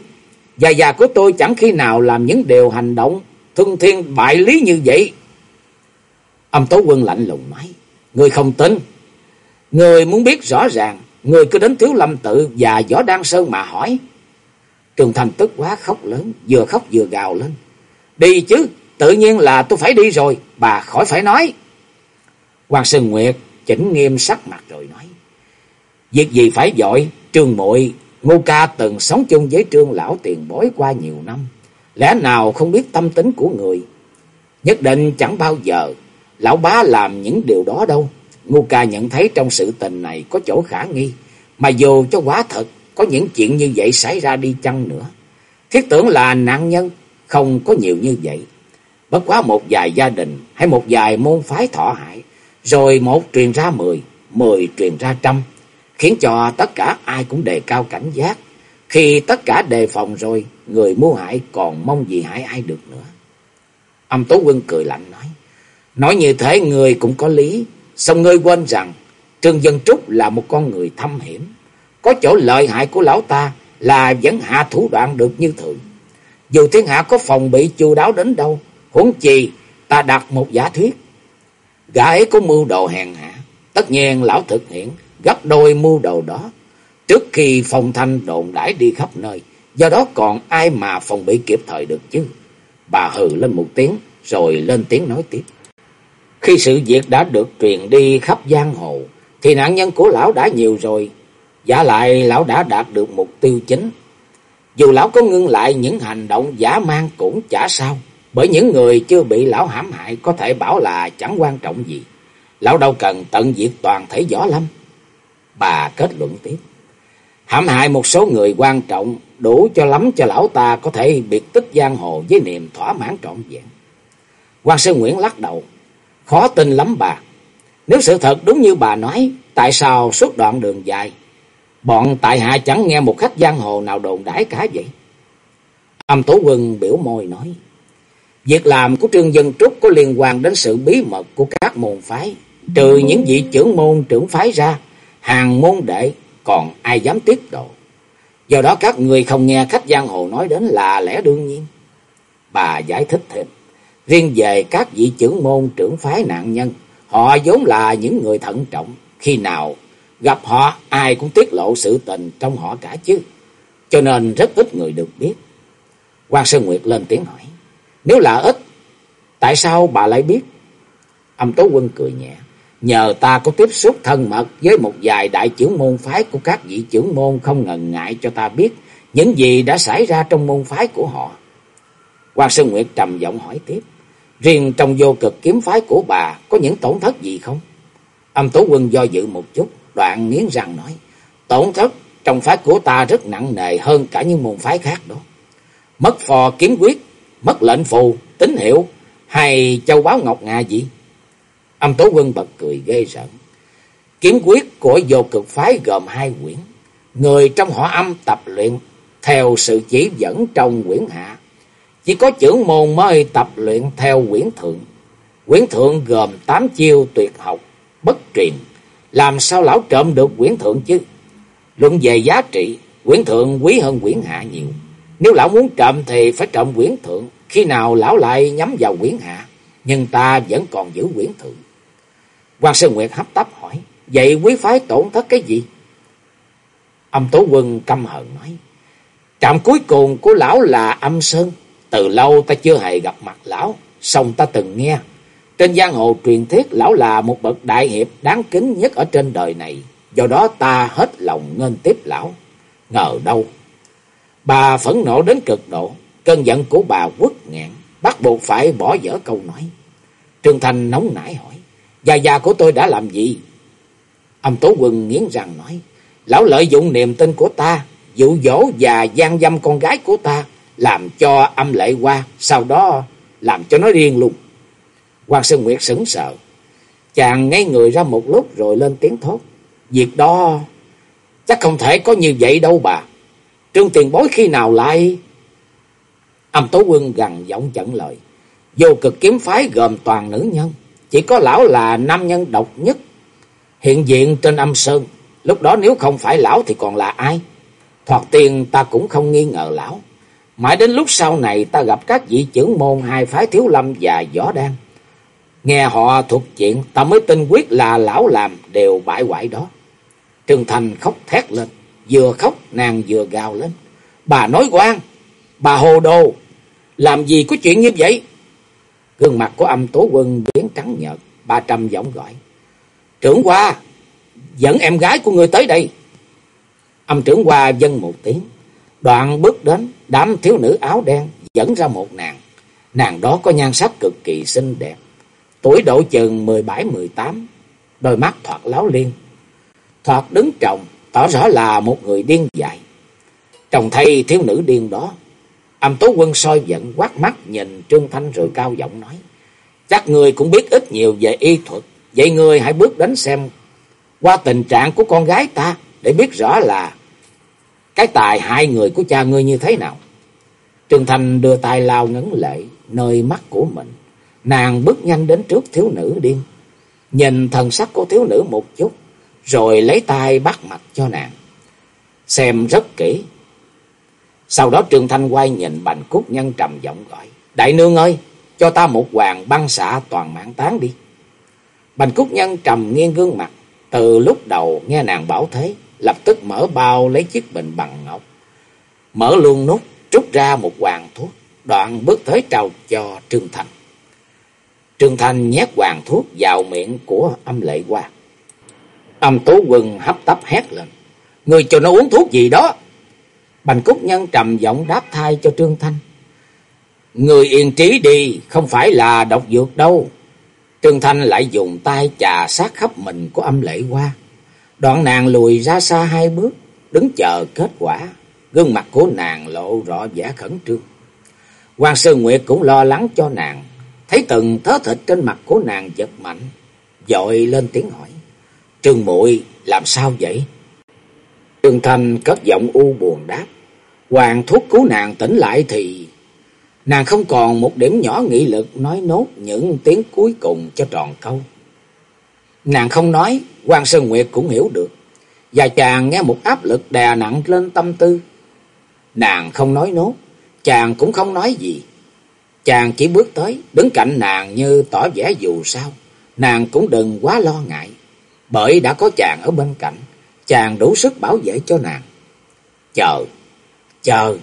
Gia già của tôi chẳng khi nào làm những điều hành động thương thiên bại lý như vậy. Âm Tố Quân lạnh lùng nói. Người không tin. Người muốn biết rõ ràng. Người cứ đến Thiếu Lâm Tự và Võ Đan Sơn mà hỏi. Trường Thành tức quá khóc lớn. Vừa khóc vừa gào lên. Đi chứ. Tự nhiên là tôi phải đi rồi. Bà khỏi phải nói. Hoàng Sơn Nguyệt chỉnh nghiêm sắc mặt rồi nói. Việc gì phải dội. Trương muội Ngô Ca từng sống chung với trương lão tiền bối qua nhiều năm. Lẽ nào không biết tâm tính của người. Nhất định chẳng bao giờ lão bá làm những điều đó đâu. Ngô Ca nhận thấy trong sự tình này có chỗ khả nghi. Mà dù cho quá thật có những chuyện như vậy xảy ra đi chăng nữa. Thiết tưởng là nạn nhân không có nhiều như vậy. Bất quá một vài gia đình hay một vài môn phái thọ hại. Rồi một truyền ra mười, mười truyền ra trăm khiến cho tất cả ai cũng đề cao cảnh giác. Khi tất cả đề phòng rồi, người mua hại còn mong gì hại ai được nữa. Âm Tố Quân cười lạnh nói, nói như thế người cũng có lý, xong ngươi quên rằng Trương Dân Trúc là một con người thâm hiểm. Có chỗ lợi hại của lão ta là vẫn hạ thủ đoạn được như thường. Dù thiên hạ có phòng bị chu đáo đến đâu, huống chi ta đặt một giả thuyết. Gã ấy có mưu đồ hèn hạ, tất nhiên lão thực hiện gấp đôi mưu đồ đó. Trước khi phong thanh đồn đãi đi khắp nơi, do đó còn ai mà phòng bị kịp thời được chứ. Bà hừ lên một tiếng, rồi lên tiếng nói tiếp. Khi sự việc đã được truyền đi khắp giang hồ, thì nạn nhân của lão đã nhiều rồi. Giả lại lão đã đạt được mục tiêu chính. Dù lão có ngưng lại những hành động giả mang cũng chả sao. Bởi những người chưa bị lão hãm hại có thể bảo là chẳng quan trọng gì. Lão đâu cần tận diệt toàn thể võ lâm. Bà kết luận tiếp. Hãm hại một số người quan trọng đủ cho lắm cho lão ta có thể biệt tích giang hồ với niềm thỏa mãn trọn vẹn. quan sư Nguyễn lắc đầu. Khó tin lắm bà. Nếu sự thật đúng như bà nói, tại sao suốt đoạn đường dài, bọn tại hạ chẳng nghe một khách giang hồ nào đồn đãi cả vậy? Âm Tố Quân biểu môi nói. Việc làm của Trương Dân Trúc có liên quan đến sự bí mật của các môn phái. Trừ những vị trưởng môn trưởng phái ra, hàng môn đệ còn ai dám tiết độ. Do đó các người không nghe khách giang hồ nói đến là lẽ đương nhiên. Bà giải thích thêm, riêng về các vị trưởng môn trưởng phái nạn nhân, họ vốn là những người thận trọng, khi nào gặp họ ai cũng tiết lộ sự tình trong họ cả chứ, cho nên rất ít người được biết. quan Sơn Nguyệt lên tiếng hỏi, nếu là ít, tại sao bà lại biết? Âm Tố Quân cười nhẹ. Nhờ ta có tiếp xúc thân mật với một vài đại trưởng môn phái của các vị trưởng môn không ngần ngại cho ta biết những gì đã xảy ra trong môn phái của họ. Quan Sơn Nguyệt trầm giọng hỏi tiếp. Riêng trong vô cực kiếm phái của bà có những tổn thất gì không? Âm Tố Quân do dự một chút, đoạn nghiến răng nói. Tổn thất trong phái của ta rất nặng nề hơn cả những môn phái khác đó. Mất phò kiếm quyết, mất lệnh phù, tín hiệu, hay châu báo ngọc ngà gì? Âm Tố Quân bật cười ghê rợn. Kiếm quyết của vô cực phái gồm hai quyển. Người trong họ âm tập luyện theo sự chỉ dẫn trong quyển hạ. Chỉ có trưởng môn mới tập luyện theo quyển thượng. Quyển thượng gồm tám chiêu tuyệt học, bất truyền. Làm sao lão trộm được quyển thượng chứ? Luận về giá trị, quyển thượng quý hơn quyển hạ nhiều. Nếu lão muốn trộm thì phải trộm quyển thượng. Khi nào lão lại nhắm vào quyển hạ. Nhưng ta vẫn còn giữ quyển thượng. Quan Sơn Nguyệt hấp tấp hỏi, vậy quý phái tổn thất cái gì? Âm Tố Quân căm hận nói, trạm cuối cùng của lão là âm Sơn. Từ lâu ta chưa hề gặp mặt lão, song ta từng nghe. Trên giang hồ truyền thuyết lão là một bậc đại hiệp đáng kính nhất ở trên đời này. Do đó ta hết lòng ngân tiếp lão. Ngờ đâu. Bà phẫn nộ đến cực độ. Cơn giận của bà quất ngạn. Bắt buộc phải bỏ dở câu nói. Trương Thành nóng nảy hỏi. Gia gia của tôi đã làm gì? Âm Tố Quân nghiến răng nói. Lão lợi dụng niềm tin của ta, dụ dỗ và gian dâm con gái của ta, làm cho âm lệ qua, sau đó làm cho nó riêng luôn. Hoàng Sơn Nguyệt sững sờ. Chàng ngay người ra một lúc rồi lên tiếng thốt. Việc đó chắc không thể có như vậy đâu bà. Trương tiền bối khi nào lại... Âm Tố Quân gằn giọng chận lời. Vô cực kiếm phái gồm toàn nữ nhân. Chỉ có lão là nam nhân độc nhất. Hiện diện trên âm sơn. Lúc đó nếu không phải lão thì còn là ai? Thoạt tiên ta cũng không nghi ngờ lão. Mãi đến lúc sau này ta gặp các vị trưởng môn hai phái thiếu lâm và võ đan. Nghe họ thuộc chuyện ta mới tin quyết là lão làm đều bại hoại đó. Trương Thành khóc thét lên. Vừa khóc nàng vừa gào lên. Bà nói quan, bà hồ đồ, làm gì có chuyện như vậy? Gương mặt của âm tố quân biến trắng nhợt, ba trăm giọng gọi. Trưởng qua, dẫn em gái của người tới đây. Âm trưởng qua dân một tiếng. Đoạn bước đến, đám thiếu nữ áo đen dẫn ra một nàng. Nàng đó có nhan sắc cực kỳ xinh đẹp. Tuổi độ chừng 17-18, đôi mắt thoạt láo liên. Thoạt đứng trọng, tỏ rõ là một người điên dại. Trông thay thiếu nữ điên đó, âm tố quân soi giận quát mắt nhìn Trương Thanh rồi cao giọng nói. Chắc người cũng biết ít nhiều về y thuật, vậy người hãy bước đến xem qua tình trạng của con gái ta để biết rõ là cái tài hai người của cha ngươi như thế nào. Trương Thanh đưa tay lao ngấn lệ nơi mắt của mình. Nàng bước nhanh đến trước thiếu nữ điên. Nhìn thần sắc của thiếu nữ một chút. Rồi lấy tay bắt mặt cho nàng. Xem rất kỹ. Sau đó Trương Thanh quay nhìn Bành Cúc Nhân trầm giọng gọi. Đại nương ơi, cho ta một hoàng băng xạ toàn mạng tán đi. Bành Cúc Nhân trầm nghiêng gương mặt. Từ lúc đầu nghe nàng bảo thế, lập tức mở bao lấy chiếc bình bằng ngọc. Mở luôn nút, rút ra một hoàng thuốc, đoạn bước tới trao cho Trương Thành. Trương Thành nhét hoàng thuốc vào miệng của âm lệ qua. Âm tố quân hấp tấp hét lên. Người cho nó uống thuốc gì đó? Bành Cúc Nhân trầm giọng đáp thai cho Trương Thanh. Người yên trí đi, không phải là độc dược đâu. Trương Thanh lại dùng tay chà sát khắp mình của âm lệ qua. Đoạn nàng lùi ra xa hai bước, đứng chờ kết quả. Gương mặt của nàng lộ rõ vẻ khẩn trương. Hoàng Sư Nguyệt cũng lo lắng cho nàng, thấy từng thớ thịt trên mặt của nàng giật mạnh, dội lên tiếng hỏi. Trương muội làm sao vậy? Trương Thanh cất giọng u buồn đáp. Hoàng thuốc cứu nàng tỉnh lại thì nàng không còn một điểm nhỏ nghị lực nói nốt những tiếng cuối cùng cho tròn câu. Nàng không nói, quan Sơn Nguyệt cũng hiểu được. Và chàng nghe một áp lực đè nặng lên tâm tư. Nàng không nói nốt, chàng cũng không nói gì. Chàng chỉ bước tới, đứng cạnh nàng như tỏ vẻ dù sao. Nàng cũng đừng quá lo ngại, bởi đã có chàng ở bên cạnh. Chàng đủ sức bảo vệ cho nàng. Chờ, chờ.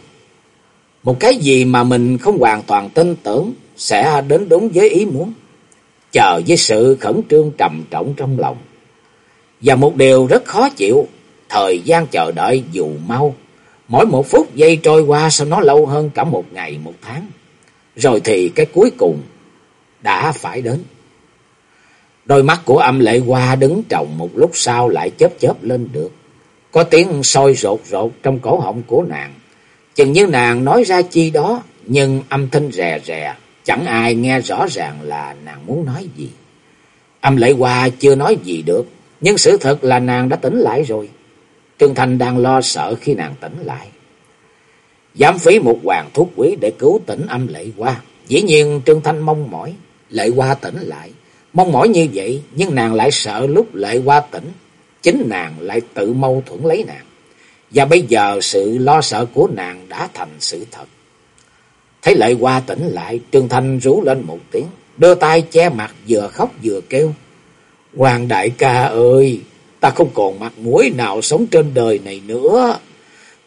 Một cái gì mà mình không hoàn toàn tin tưởng sẽ đến đúng với ý muốn chờ với sự khẩn trương trầm trọng trong lòng. Và một điều rất khó chịu, thời gian chờ đợi dù mau, mỗi một phút giây trôi qua sao nó lâu hơn cả một ngày một tháng. Rồi thì cái cuối cùng đã phải đến. Đôi mắt của âm lệ hoa đứng trồng một lúc sau lại chớp chớp lên được. Có tiếng sôi rột rột trong cổ họng của nàng. Chừng như nàng nói ra chi đó, nhưng âm thanh rè rè, Chẳng ai nghe rõ ràng là nàng muốn nói gì. Âm lệ hoa chưa nói gì được, nhưng sự thật là nàng đã tỉnh lại rồi. Trương Thanh đang lo sợ khi nàng tỉnh lại. giảm phí một hoàng thuốc quý để cứu tỉnh âm lệ hoa. Dĩ nhiên Trương Thanh mong mỏi, lệ hoa tỉnh lại. Mong mỏi như vậy, nhưng nàng lại sợ lúc lệ hoa tỉnh, chính nàng lại tự mâu thuẫn lấy nàng. Và bây giờ sự lo sợ của nàng đã thành sự thật. Thấy lệ hoa tỉnh lại, Trương Thanh rú lên một tiếng, đưa tay che mặt vừa khóc vừa kêu. Hoàng đại ca ơi, ta không còn mặt mũi nào sống trên đời này nữa.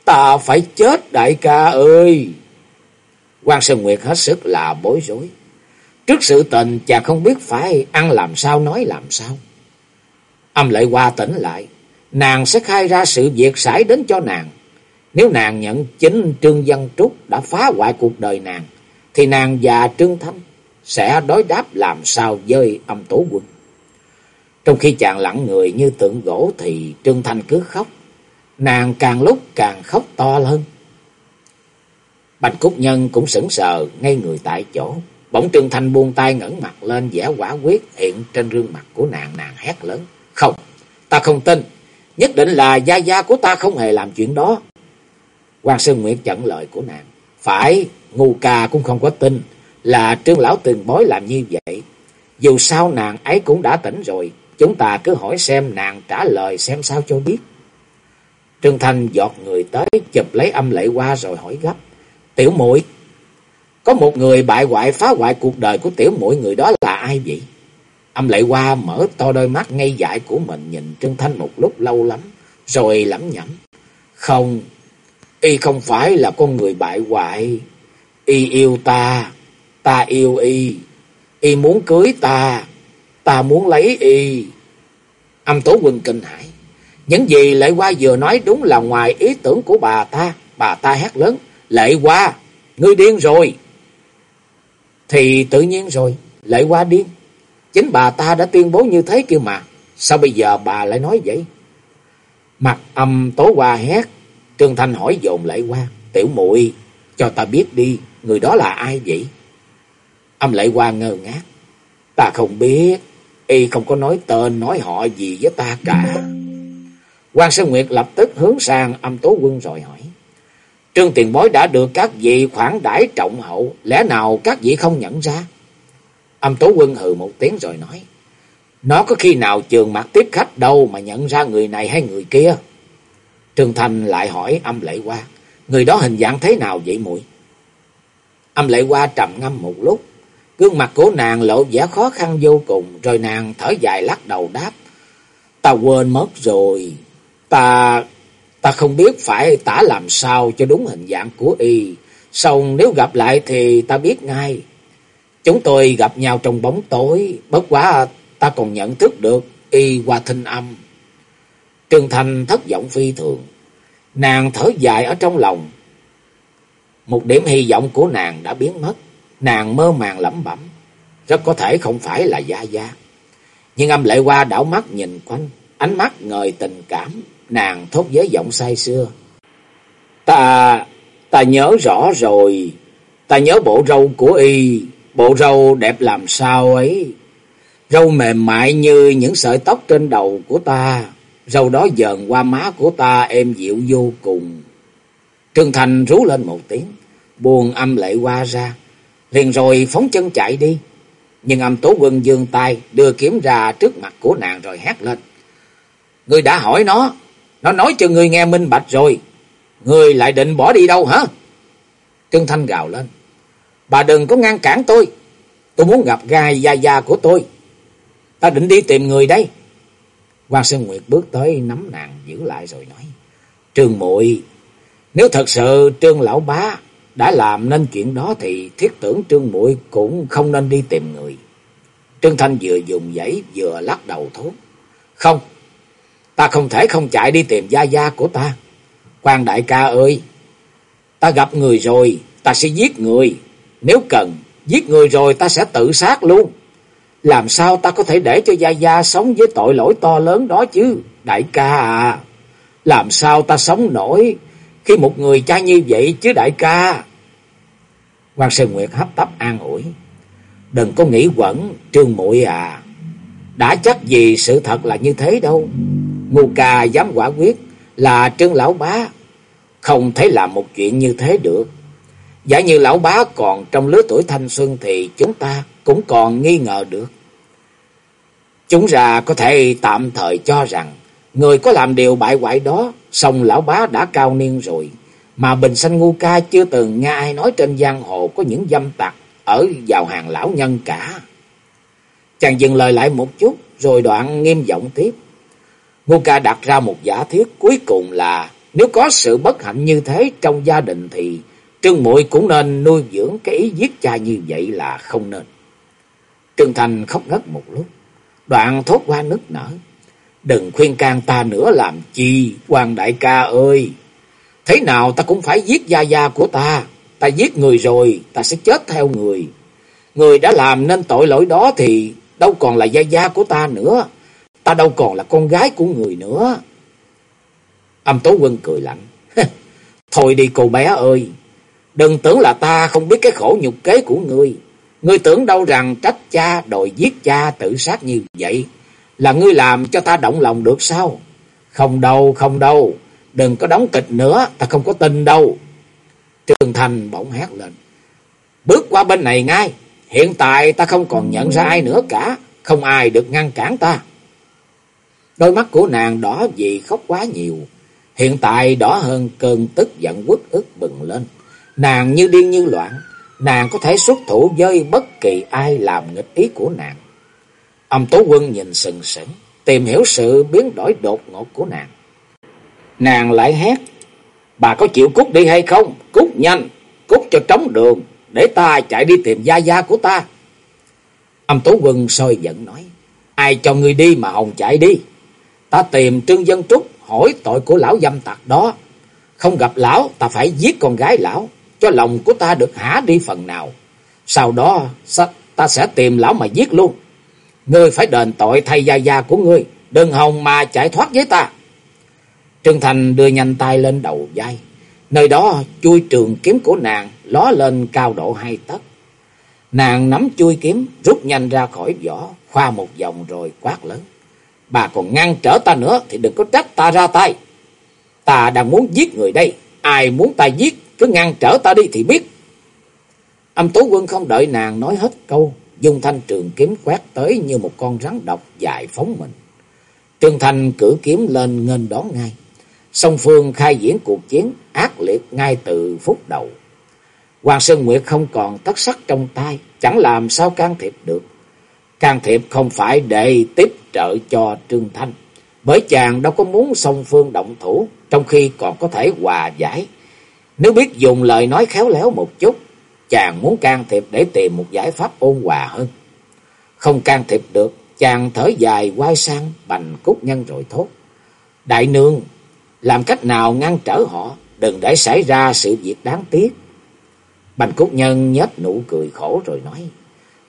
Ta phải chết đại ca ơi. quan Sơn Nguyệt hết sức là bối rối. Trước sự tình chàng không biết phải ăn làm sao nói làm sao. Âm lệ hoa tỉnh lại, nàng sẽ khai ra sự việc xảy đến cho nàng. Nếu nàng nhận chính Trương Văn Trúc đã phá hoại cuộc đời nàng, thì nàng và Trương Thanh sẽ đối đáp làm sao với âm tố quân. Trong khi chàng lặng người như tượng gỗ thì Trương Thanh cứ khóc. Nàng càng lúc càng khóc to hơn. Bạch Cúc Nhân cũng sững sờ ngay người tại chỗ. Bỗng Trương Thanh buông tay ngẩng mặt lên vẻ quả quyết hiện trên gương mặt của nàng nàng hét lớn. Không, ta không tin. Nhất định là gia gia của ta không hề làm chuyện đó. Quan Sơn Nguyệt chặn lời của nàng. Phải, ngu ca cũng không có tin là trương lão tiền bối làm như vậy. Dù sao nàng ấy cũng đã tỉnh rồi. Chúng ta cứ hỏi xem nàng trả lời xem sao cho biết. Trương Thanh giọt người tới chụp lấy âm lệ qua rồi hỏi gấp. Tiểu muội có một người bại hoại phá hoại cuộc đời của tiểu muội người đó là ai vậy? Âm lệ qua mở to đôi mắt ngây dại của mình nhìn Trương Thanh một lúc lâu lắm, rồi lẩm nhẩm. Không, y không phải là con người bại hoại, y yêu ta, ta yêu y, y muốn cưới ta, ta muốn lấy y. Âm tố quân kinh hãi. Những gì Lệ qua vừa nói đúng là ngoài ý tưởng của bà ta. Bà ta hét lớn. Lệ qua ngươi điên rồi. Thì tự nhiên rồi, Lệ qua điên. Chính bà ta đã tuyên bố như thế kia mà. Sao bây giờ bà lại nói vậy? Mặt âm tố qua hét. Trương Thanh hỏi dồn lại qua. Tiểu muội cho ta biết đi, người đó là ai vậy? Âm lại qua ngơ ngác. Ta không biết, y không có nói tên, nói họ gì với ta cả. quan Sơn Nguyệt lập tức hướng sang âm tố quân rồi hỏi. Trương Tiền Bối đã được các vị khoản đãi trọng hậu, lẽ nào các vị không nhận ra? Âm tố quân hừ một tiếng rồi nói. Nó có khi nào trường mặt tiếp khách đâu mà nhận ra người này hay người kia? Trường Thành lại hỏi âm lệ qua. Người đó hình dạng thế nào vậy muội Âm lệ qua trầm ngâm một lúc. Gương mặt của nàng lộ vẻ khó khăn vô cùng. Rồi nàng thở dài lắc đầu đáp. Ta quên mất rồi. Ta ta không biết phải tả làm sao cho đúng hình dạng của y. Xong nếu gặp lại thì ta biết ngay. Chúng tôi gặp nhau trong bóng tối. Bất quá ta còn nhận thức được y qua thinh âm. Trương Thành thất vọng phi thường. Nàng thở dài ở trong lòng. Một điểm hy vọng của nàng đã biến mất. Nàng mơ màng lẩm bẩm. Rất có thể không phải là Gia Gia. Nhưng âm lệ qua đảo mắt nhìn quanh. Ánh mắt ngời tình cảm. Nàng thốt với giọng say xưa. Ta, ta nhớ rõ rồi. Ta nhớ bộ râu của y. Bộ râu đẹp làm sao ấy. Râu mềm mại như những sợi tóc trên đầu của ta. Râu đó dờn qua má của ta êm dịu vô cùng. Trương Thành rú lên một tiếng. Buồn âm lệ qua ra. Liền rồi phóng chân chạy đi. Nhưng âm tố quân dương tay đưa kiếm ra trước mặt của nàng rồi hét lên. Ngươi đã hỏi nó. Nó nói cho ngươi nghe minh bạch rồi. Ngươi lại định bỏ đi đâu hả? Trương Thanh gào lên. Bà đừng có ngăn cản tôi. Tôi muốn gặp gai gia gia của tôi. Ta định đi tìm người đây. Quan Sơn Nguyệt bước tới nắm nàng giữ lại rồi nói. Trương muội nếu thật sự Trương Lão Bá đã làm nên chuyện đó thì thiết tưởng Trương muội cũng không nên đi tìm người. Trương Thanh vừa dùng giấy vừa lắc đầu thốt. Không, ta không thể không chạy đi tìm gia gia của ta. Quan đại ca ơi, ta gặp người rồi, ta sẽ giết người. Nếu cần, giết người rồi ta sẽ tự sát luôn. Làm sao ta có thể để cho Gia Gia sống với tội lỗi to lớn đó chứ? Đại ca à, làm sao ta sống nổi khi một người cha như vậy chứ đại ca? Quan Sơn Nguyệt hấp tấp an ủi. Đừng có nghĩ quẩn, trương muội à. Đã chắc gì sự thật là như thế đâu. Ngu ca dám quả quyết là trương lão bá. Không thể làm một chuyện như thế được. Giả như lão bá còn trong lứa tuổi thanh xuân thì chúng ta cũng còn nghi ngờ được. Chúng ra có thể tạm thời cho rằng người có làm điều bại hoại đó, song lão bá đã cao niên rồi, mà Bình Sanh Ngu Ca chưa từng nghe ai nói trên giang hồ có những dâm tặc ở vào hàng lão nhân cả. Chàng dừng lời lại một chút, rồi đoạn nghiêm giọng tiếp. Ngu Ca đặt ra một giả thiết cuối cùng là nếu có sự bất hạnh như thế trong gia đình thì Trương Muội cũng nên nuôi dưỡng cái ý giết cha như vậy là không nên. Trương Thành khóc ngất một lúc. Đoạn thốt qua nức nở. Đừng khuyên can ta nữa làm chi, quan đại ca ơi. Thế nào ta cũng phải giết gia gia của ta. Ta giết người rồi, ta sẽ chết theo người. Người đã làm nên tội lỗi đó thì đâu còn là gia gia của ta nữa. Ta đâu còn là con gái của người nữa. Âm Tố Quân cười lạnh. Thôi đi cô bé ơi. Đừng tưởng là ta không biết cái khổ nhục kế của ngươi. Ngươi tưởng đâu rằng trách cha đòi giết cha tự sát như vậy là ngươi làm cho ta động lòng được sao? Không đâu, không đâu, đừng có đóng kịch nữa, ta không có tin đâu. trường Thành bỗng hét lên. Bước qua bên này ngay, hiện tại ta không còn nhận ra ai nữa cả, không ai được ngăn cản ta. Đôi mắt của nàng đỏ vì khóc quá nhiều, hiện tại đỏ hơn cơn tức giận quất ức bừng lên. Nàng như điên như loạn, nàng có thể xuất thủ với bất kỳ ai làm nghịch ý của nàng. Âm Tố Quân nhìn sừng sững, tìm hiểu sự biến đổi đột ngột của nàng. Nàng lại hét, bà có chịu cút đi hay không? Cút nhanh, cút cho trống đường, để ta chạy đi tìm gia gia của ta. Âm Tố Quân sôi giận nói, ai cho người đi mà hồng chạy đi. Ta tìm Trương Dân Trúc hỏi tội của lão dâm tặc đó. Không gặp lão, ta phải giết con gái lão, cho lòng của ta được hả đi phần nào. Sau đó, ta sẽ tìm lão mà giết luôn. Ngươi phải đền tội thay gia gia của ngươi, đừng hòng mà chạy thoát với ta. Trương Thành đưa nhanh tay lên đầu vai. Nơi đó chui trường kiếm của nàng ló lên cao độ hai tấc. Nàng nắm chui kiếm rút nhanh ra khỏi vỏ, khoa một vòng rồi quát lớn. Bà còn ngăn trở ta nữa thì đừng có trách ta ra tay. Ta đang muốn giết người đây, ai muốn ta giết cứ ngăn trở ta đi thì biết. Âm Tố Quân không đợi nàng nói hết câu, dùng thanh trường kiếm quét tới như một con rắn độc dài phóng mình. Trương Thành cử kiếm lên nghênh đón ngay. Song Phương khai diễn cuộc chiến ác liệt ngay từ phút đầu. Hoàng Sơn Nguyệt không còn tất sắc trong tay, chẳng làm sao can thiệp được. Can thiệp không phải để tiếp trợ cho Trương Thanh, bởi chàng đâu có muốn song phương động thủ, trong khi còn có thể hòa giải. Nếu biết dùng lời nói khéo léo một chút, chàng muốn can thiệp để tìm một giải pháp ôn hòa hơn. Không can thiệp được, chàng thở dài quay sang bành cúc nhân rồi thốt. Đại nương, làm cách nào ngăn trở họ, đừng để xảy ra sự việc đáng tiếc. Bành cúc nhân nhếch nụ cười khổ rồi nói,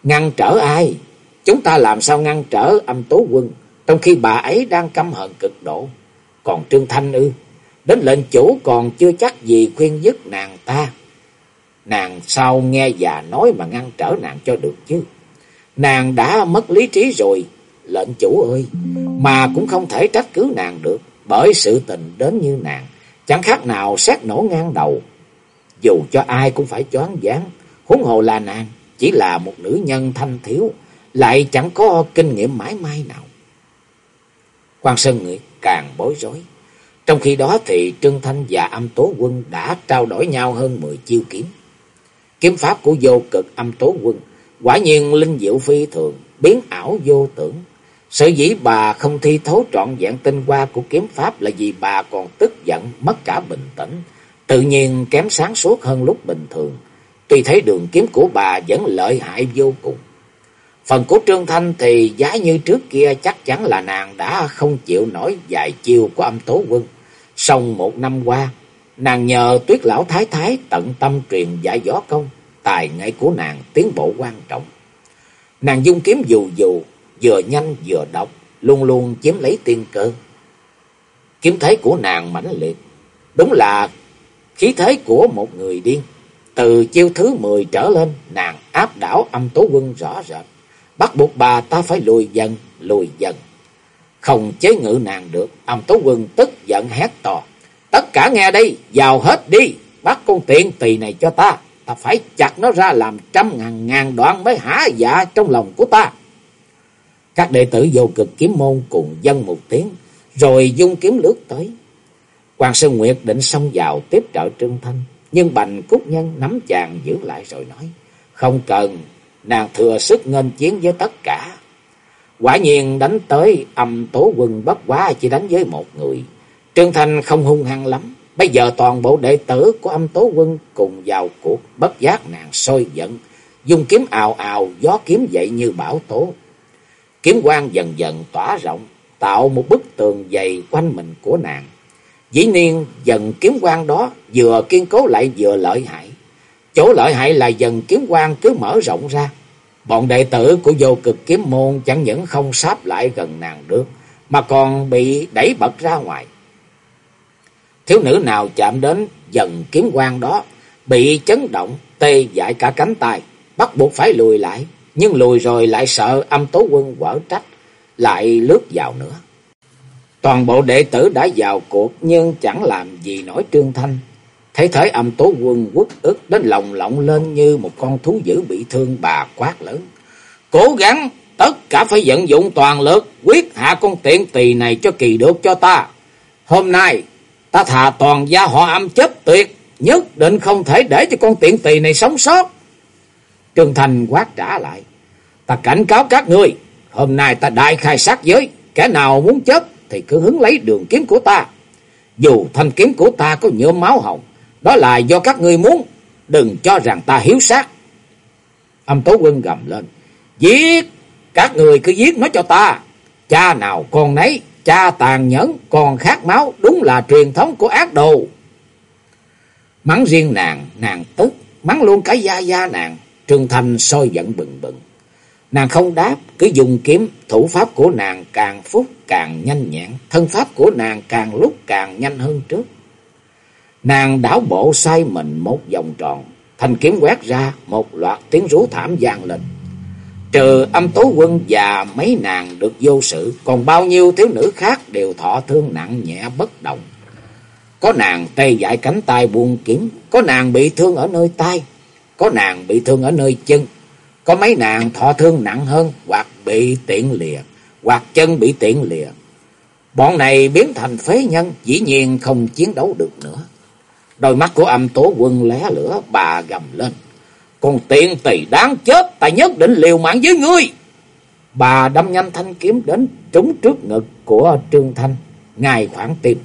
ngăn trở ai? Chúng ta làm sao ngăn trở âm tố quân, trong khi bà ấy đang căm hận cực độ. Còn Trương Thanh ư, đến lệnh chủ còn chưa chắc gì khuyên dứt nàng ta. Nàng sao nghe già nói mà ngăn trở nàng cho được chứ. Nàng đã mất lý trí rồi, lệnh chủ ơi, mà cũng không thể trách cứ nàng được, bởi sự tình đến như nàng, chẳng khác nào xét nổ ngang đầu. Dù cho ai cũng phải choáng váng, huống hồ là nàng, chỉ là một nữ nhân thanh thiếu, lại chẳng có kinh nghiệm mãi mai nào. Quan Sơn Nguyệt càng bối rối. Trong khi đó thì Trương Thanh và âm tố quân đã trao đổi nhau hơn 10 chiêu kiếm. Kiếm pháp của vô cực âm tố quân, quả nhiên linh diệu phi thường, biến ảo vô tưởng. Sở dĩ bà không thi thấu trọn vẹn tinh hoa của kiếm pháp là vì bà còn tức giận, mất cả bình tĩnh, tự nhiên kém sáng suốt hơn lúc bình thường. Tuy thấy đường kiếm của bà vẫn lợi hại vô cùng. Phần của Trương Thanh thì giá như trước kia chắc chắn là nàng đã không chịu nổi vài chiêu của âm tố quân. Xong một năm qua, nàng nhờ tuyết lão thái thái tận tâm truyền dạy võ công, tài nghệ của nàng tiến bộ quan trọng. Nàng dung kiếm dù dù, vừa nhanh vừa độc, luôn luôn chiếm lấy tiên cơ. Kiếm thế của nàng mãnh liệt, đúng là khí thế của một người điên. Từ chiêu thứ 10 trở lên, nàng áp đảo âm tố quân rõ rệt, bắt buộc bà ta phải lùi dần, lùi dần. Không chế ngự nàng được, âm tố quân tức giận hét to. Tất cả nghe đây, vào hết đi, bắt con tiện tỳ này cho ta, ta phải chặt nó ra làm trăm ngàn ngàn đoạn mới hả dạ trong lòng của ta. Các đệ tử vô cực kiếm môn cùng dân một tiếng, rồi dung kiếm lướt tới. Hoàng Sơn Nguyệt định xông vào tiếp trợ Trương Thanh, nhưng Bành Cúc Nhân nắm chàng giữ lại rồi nói, không cần, nàng thừa sức nghênh chiến với tất cả. Quả nhiên đánh tới âm tố quân bất quá chỉ đánh với một người. Trương Thanh không hung hăng lắm. Bây giờ toàn bộ đệ tử của âm tố quân cùng vào cuộc bất giác nàng sôi giận. Dùng kiếm ào ào, gió kiếm dậy như bão tố. Kiếm quang dần dần tỏa rộng, tạo một bức tường dày quanh mình của nàng. Dĩ nhiên dần kiếm quang đó vừa kiên cố lại vừa lợi hại. Chỗ lợi hại là dần kiếm quang cứ mở rộng ra. Bọn đệ tử của vô cực kiếm môn chẳng những không sáp lại gần nàng được, mà còn bị đẩy bật ra ngoài. Thiếu nữ nào chạm đến dần kiếm quang đó, bị chấn động, tê dại cả cánh tay, bắt buộc phải lùi lại, nhưng lùi rồi lại sợ âm tố quân quở trách, lại lướt vào nữa. Toàn bộ đệ tử đã vào cuộc nhưng chẳng làm gì nổi Trương Thanh thế thế âm tố quân quốc ức đến lòng lộng lên như một con thú dữ bị thương bà quát lớn. Cố gắng, tất cả phải vận dụng toàn lực, quyết hạ con tiện tỳ này cho kỳ được cho ta. Hôm nay, ta thà toàn gia họ âm chết tuyệt, nhất định không thể để cho con tiện tỳ này sống sót. Trương Thành quát trả lại. Ta cảnh cáo các ngươi, hôm nay ta đại khai sát giới, kẻ nào muốn chết thì cứ hứng lấy đường kiếm của ta. Dù thanh kiếm của ta có nhuộm máu hồng, đó là do các ngươi muốn, đừng cho rằng ta hiếu sát. Âm Tố Quân gầm lên, giết, các người cứ giết nó cho ta. Cha nào con nấy, cha tàn nhẫn, còn khát máu, đúng là truyền thống của ác đồ. Mắng riêng nàng, nàng tức, mắng luôn cả gia gia nàng, Trương Thanh soi giận bừng bừng. Nàng không đáp, cứ dùng kiếm, thủ pháp của nàng càng phút càng nhanh nhẹn, thân pháp của nàng càng lúc càng nhanh hơn trước. Nàng đảo bộ sai mình một vòng tròn, thanh kiếm quét ra, một loạt tiếng rú thảm vang lên. Trừ âm tố quân và mấy nàng được vô sự, còn bao nhiêu thiếu nữ khác đều thọ thương nặng nhẹ bất động. Có nàng tê dại cánh tay buông kiếm, có nàng bị thương ở nơi tay, có nàng bị thương ở nơi chân, có mấy nàng thọ thương nặng hơn hoặc bị tiện lìa, hoặc chân bị tiện lìa. Bọn này biến thành phế nhân, dĩ nhiên không chiến đấu được nữa. Đôi mắt của âm tố quân lé lửa, bà gầm lên. Còn tiện tỳ đáng chết, ta nhất định liều mạng với ngươi. Bà đâm nhanh thanh kiếm đến trúng trước ngực của Trương Thanh, ngay khoảng tim.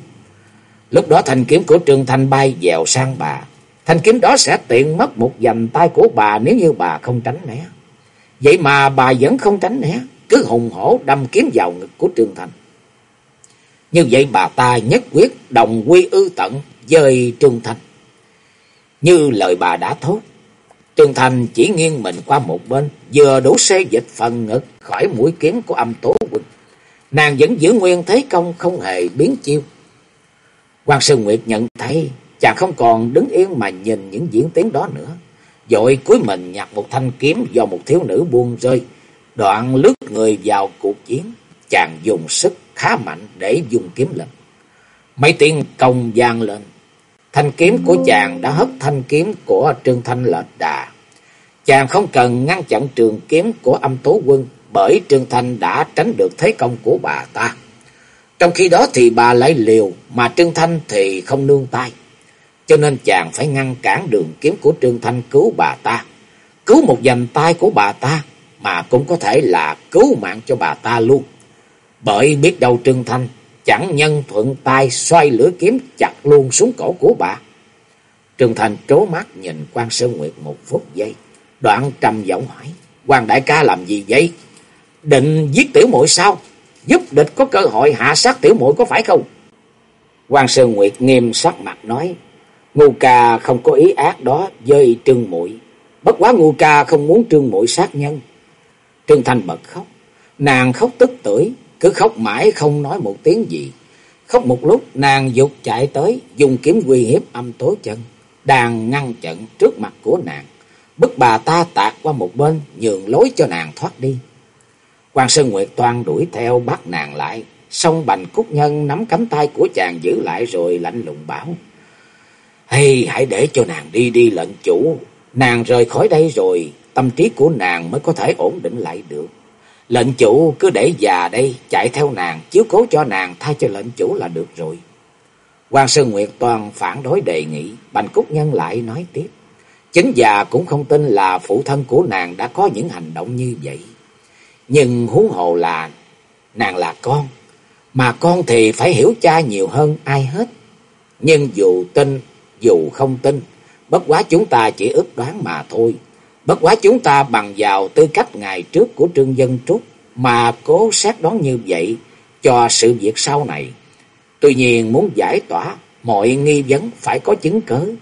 Lúc đó thanh kiếm của Trương Thanh bay dèo sang bà. Thanh kiếm đó sẽ tiện mất một dành tay của bà nếu như bà không tránh né. Vậy mà bà vẫn không tránh né, cứ hùng hổ đâm kiếm vào ngực của Trương Thanh. Như vậy bà ta nhất quyết đồng quy ư tận dời Trương thành Như lời bà đã thốt, Trương thành chỉ nghiêng mình qua một bên, vừa đủ xê dịch phần ngực khỏi mũi kiếm của âm tố quỳnh. Nàng vẫn giữ nguyên thế công không hề biến chiêu. Quan Sư Nguyệt nhận thấy chàng không còn đứng yên mà nhìn những diễn tiến đó nữa. Dội cuối mình nhặt một thanh kiếm do một thiếu nữ buông rơi, đoạn lướt người vào cuộc chiến. Chàng dùng sức khá mạnh để dùng kiếm lên. Mấy tiếng công gian lên. Thanh kiếm của chàng đã hất thanh kiếm của Trương Thanh lệch đà. Chàng không cần ngăn chặn trường kiếm của âm tố quân, bởi Trương Thanh đã tránh được thế công của bà ta. Trong khi đó thì bà lại liều, mà Trương Thanh thì không nương tay. Cho nên chàng phải ngăn cản đường kiếm của Trương Thanh cứu bà ta. Cứu một dành tay của bà ta, mà cũng có thể là cứu mạng cho bà ta luôn. Bởi biết đâu Trương Thanh chẳng nhân thuận tay xoay lưỡi kiếm chặt luôn xuống cổ của bà. trường thành trố mắt nhìn quan Sơn Nguyệt một phút giây, đoạn trầm giọng hỏi, quan đại ca làm gì vậy? Định giết tiểu muội sao? Giúp địch có cơ hội hạ sát tiểu muội có phải không? quan Sơn Nguyệt nghiêm sắc mặt nói, Ngu ca không có ý ác đó với Trương Muội, bất quá Ngu ca không muốn Trương Muội sát nhân. Trương thành bật khóc, nàng khóc tức tưởi, cứ khóc mãi không nói một tiếng gì. Khóc một lúc nàng dục chạy tới, dùng kiếm uy hiếp âm tố chân, đang ngăn chặn trước mặt của nàng. Bức bà ta tạt qua một bên, nhường lối cho nàng thoát đi. Quan Sơn Nguyệt toan đuổi theo bắt nàng lại, song Bành Cúc Nhân nắm cánh tay của chàng giữ lại rồi lạnh lùng bảo. Hay hãy để cho nàng đi đi lận chủ. Nàng rời khỏi đây rồi, tâm trí của nàng mới có thể ổn định lại được. Lệnh chủ cứ để già đây, chạy theo nàng, chiếu cố cho nàng thay cho lệnh chủ là được rồi. quan Sơn Nguyệt toàn phản đối đề nghị, Bành Cúc Nhân lại nói tiếp. Chính già cũng không tin là phụ thân của nàng đã có những hành động như vậy. Nhưng huống hồ là nàng là con, mà con thì phải hiểu cha nhiều hơn ai hết. Nhưng dù tin dù không tin, bất quá chúng ta chỉ ước đoán mà thôi. Bất quá chúng ta bằng vào tư cách ngày trước của Trương Dân Trúc mà cố xét đoán như vậy cho sự việc sau này. Tuy nhiên muốn giải tỏa mọi nghi vấn phải có chứng cứ.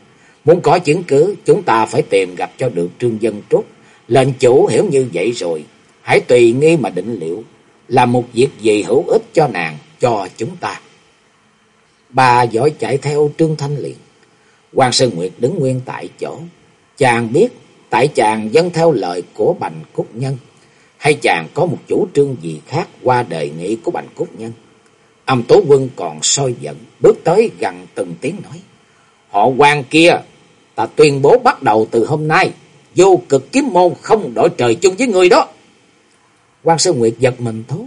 Muốn có chứng cứ chúng ta phải tìm gặp cho được Trương Dân Trúc. Lệnh chủ hiểu như vậy rồi, hãy tùy nghi mà định liệu. Là một việc gì hữu ích cho nàng, cho chúng ta. Bà giỏi chạy theo Trương Thanh liền. Quan Sơn Nguyệt đứng nguyên tại chỗ. Chàng biết tại chàng dân theo lời của Bành Cúc Nhân, hay chàng có một chủ trương gì khác qua đề nghị của Bành Cúc Nhân? Âm Tố Quân còn soi giận, bước tới gần từng tiếng nói. Họ quan kia, ta tuyên bố bắt đầu từ hôm nay, vô cực kiếm môn không đổi trời chung với người đó. quan Sư Nguyệt giật mình thốt.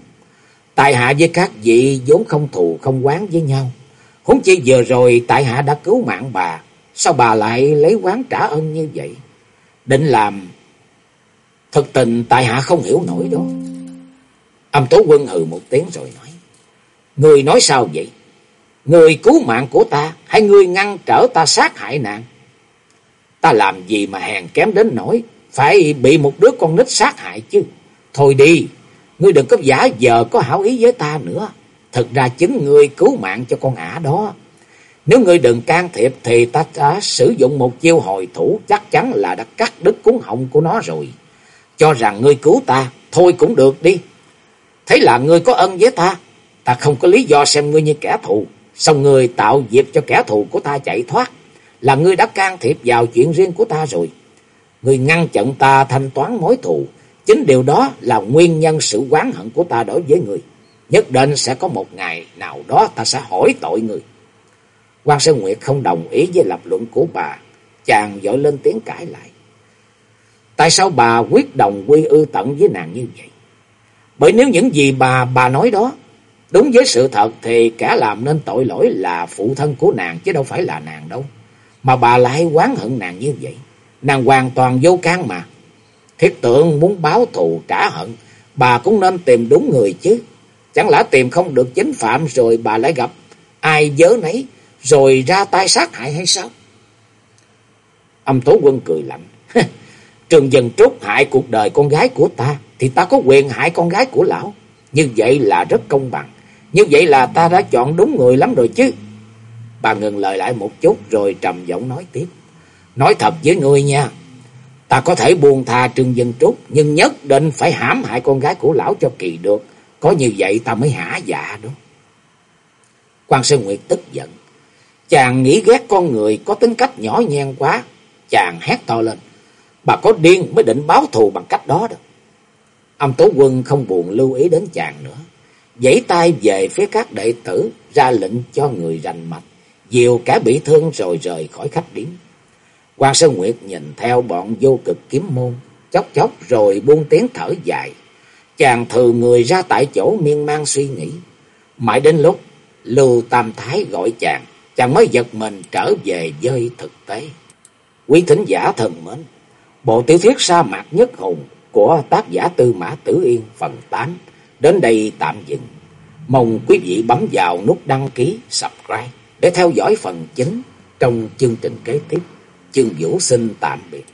Tại hạ với các vị vốn không thù không quán với nhau. Huống chi vừa rồi tại hạ đã cứu mạng bà. Sao bà lại lấy quán trả ơn như vậy? Định làm... Thực tình tại hạ không hiểu nổi đó. Âm tố quân hừ một tiếng rồi nói. Người nói sao vậy? Người cứu mạng của ta hay người ngăn trở ta sát hại nạn? Ta làm gì mà hèn kém đến nỗi phải bị một đứa con nít sát hại chứ? Thôi đi, ngươi đừng có giả vờ có hảo ý với ta nữa. Thực ra chính ngươi cứu mạng cho con ả đó. Nếu ngươi đừng can thiệp thì ta đã sử dụng một chiêu hồi thủ chắc chắn là đã cắt đứt cuốn họng của nó rồi. Cho rằng ngươi cứu ta, thôi cũng được đi. Thấy là ngươi có ân với ta, ta không có lý do xem ngươi như kẻ thù. Xong ngươi tạo dịp cho kẻ thù của ta chạy thoát, là ngươi đã can thiệp vào chuyện riêng của ta rồi. Ngươi ngăn chặn ta thanh toán mối thù, chính điều đó là nguyên nhân sự oán hận của ta đối với ngươi. Nhất định sẽ có một ngày nào đó ta sẽ hỏi tội ngươi quan Sơn Nguyệt không đồng ý với lập luận của bà, chàng dội lên tiếng cãi lại. Tại sao bà quyết đồng quy ư tận với nàng như vậy? Bởi nếu những gì bà bà nói đó đúng với sự thật thì cả làm nên tội lỗi là phụ thân của nàng chứ đâu phải là nàng đâu. Mà bà lại oán hận nàng như vậy. Nàng hoàn toàn vô can mà. Thiết tượng muốn báo thù trả hận, bà cũng nên tìm đúng người chứ. Chẳng lẽ tìm không được chính phạm rồi bà lại gặp ai dớ nấy rồi ra tay sát hại hay sao? Âm Tố Quân cười lạnh. Trường Dân Trúc hại cuộc đời con gái của ta, thì ta có quyền hại con gái của lão. Như vậy là rất công bằng. Như vậy là ta đã chọn đúng người lắm rồi chứ. Bà ngừng lời lại một chút rồi trầm giọng nói tiếp. Nói thật với ngươi nha. Ta có thể buông tha Trương Dân Trúc, nhưng nhất định phải hãm hại con gái của lão cho kỳ được. Có như vậy ta mới hả dạ đó. quan Sơn Nguyệt tức giận. Chàng nghĩ ghét con người có tính cách nhỏ nhen quá. Chàng hét to lên. Bà có điên mới định báo thù bằng cách đó đó. Âm Tố Quân không buồn lưu ý đến chàng nữa. Dãy tay về phía các đệ tử, ra lệnh cho người rành mạch. Diều cả bị thương rồi rời khỏi khách điếm. quan Sơn Nguyệt nhìn theo bọn vô cực kiếm môn. Chốc chốc rồi buông tiếng thở dài. Chàng thừ người ra tại chỗ miên man suy nghĩ. Mãi đến lúc Lưu Tam Thái gọi chàng. Chàng mới giật mình trở về với thực tế. Quý thính giả thần mến. Bộ tiểu thuyết sa mạc nhất hùng của tác giả Tư Mã Tử Yên phần 8 đến đây tạm dừng. Mong quý vị bấm vào nút đăng ký, subscribe để theo dõi phần chính trong chương trình kế tiếp. Chương Vũ xin tạm biệt.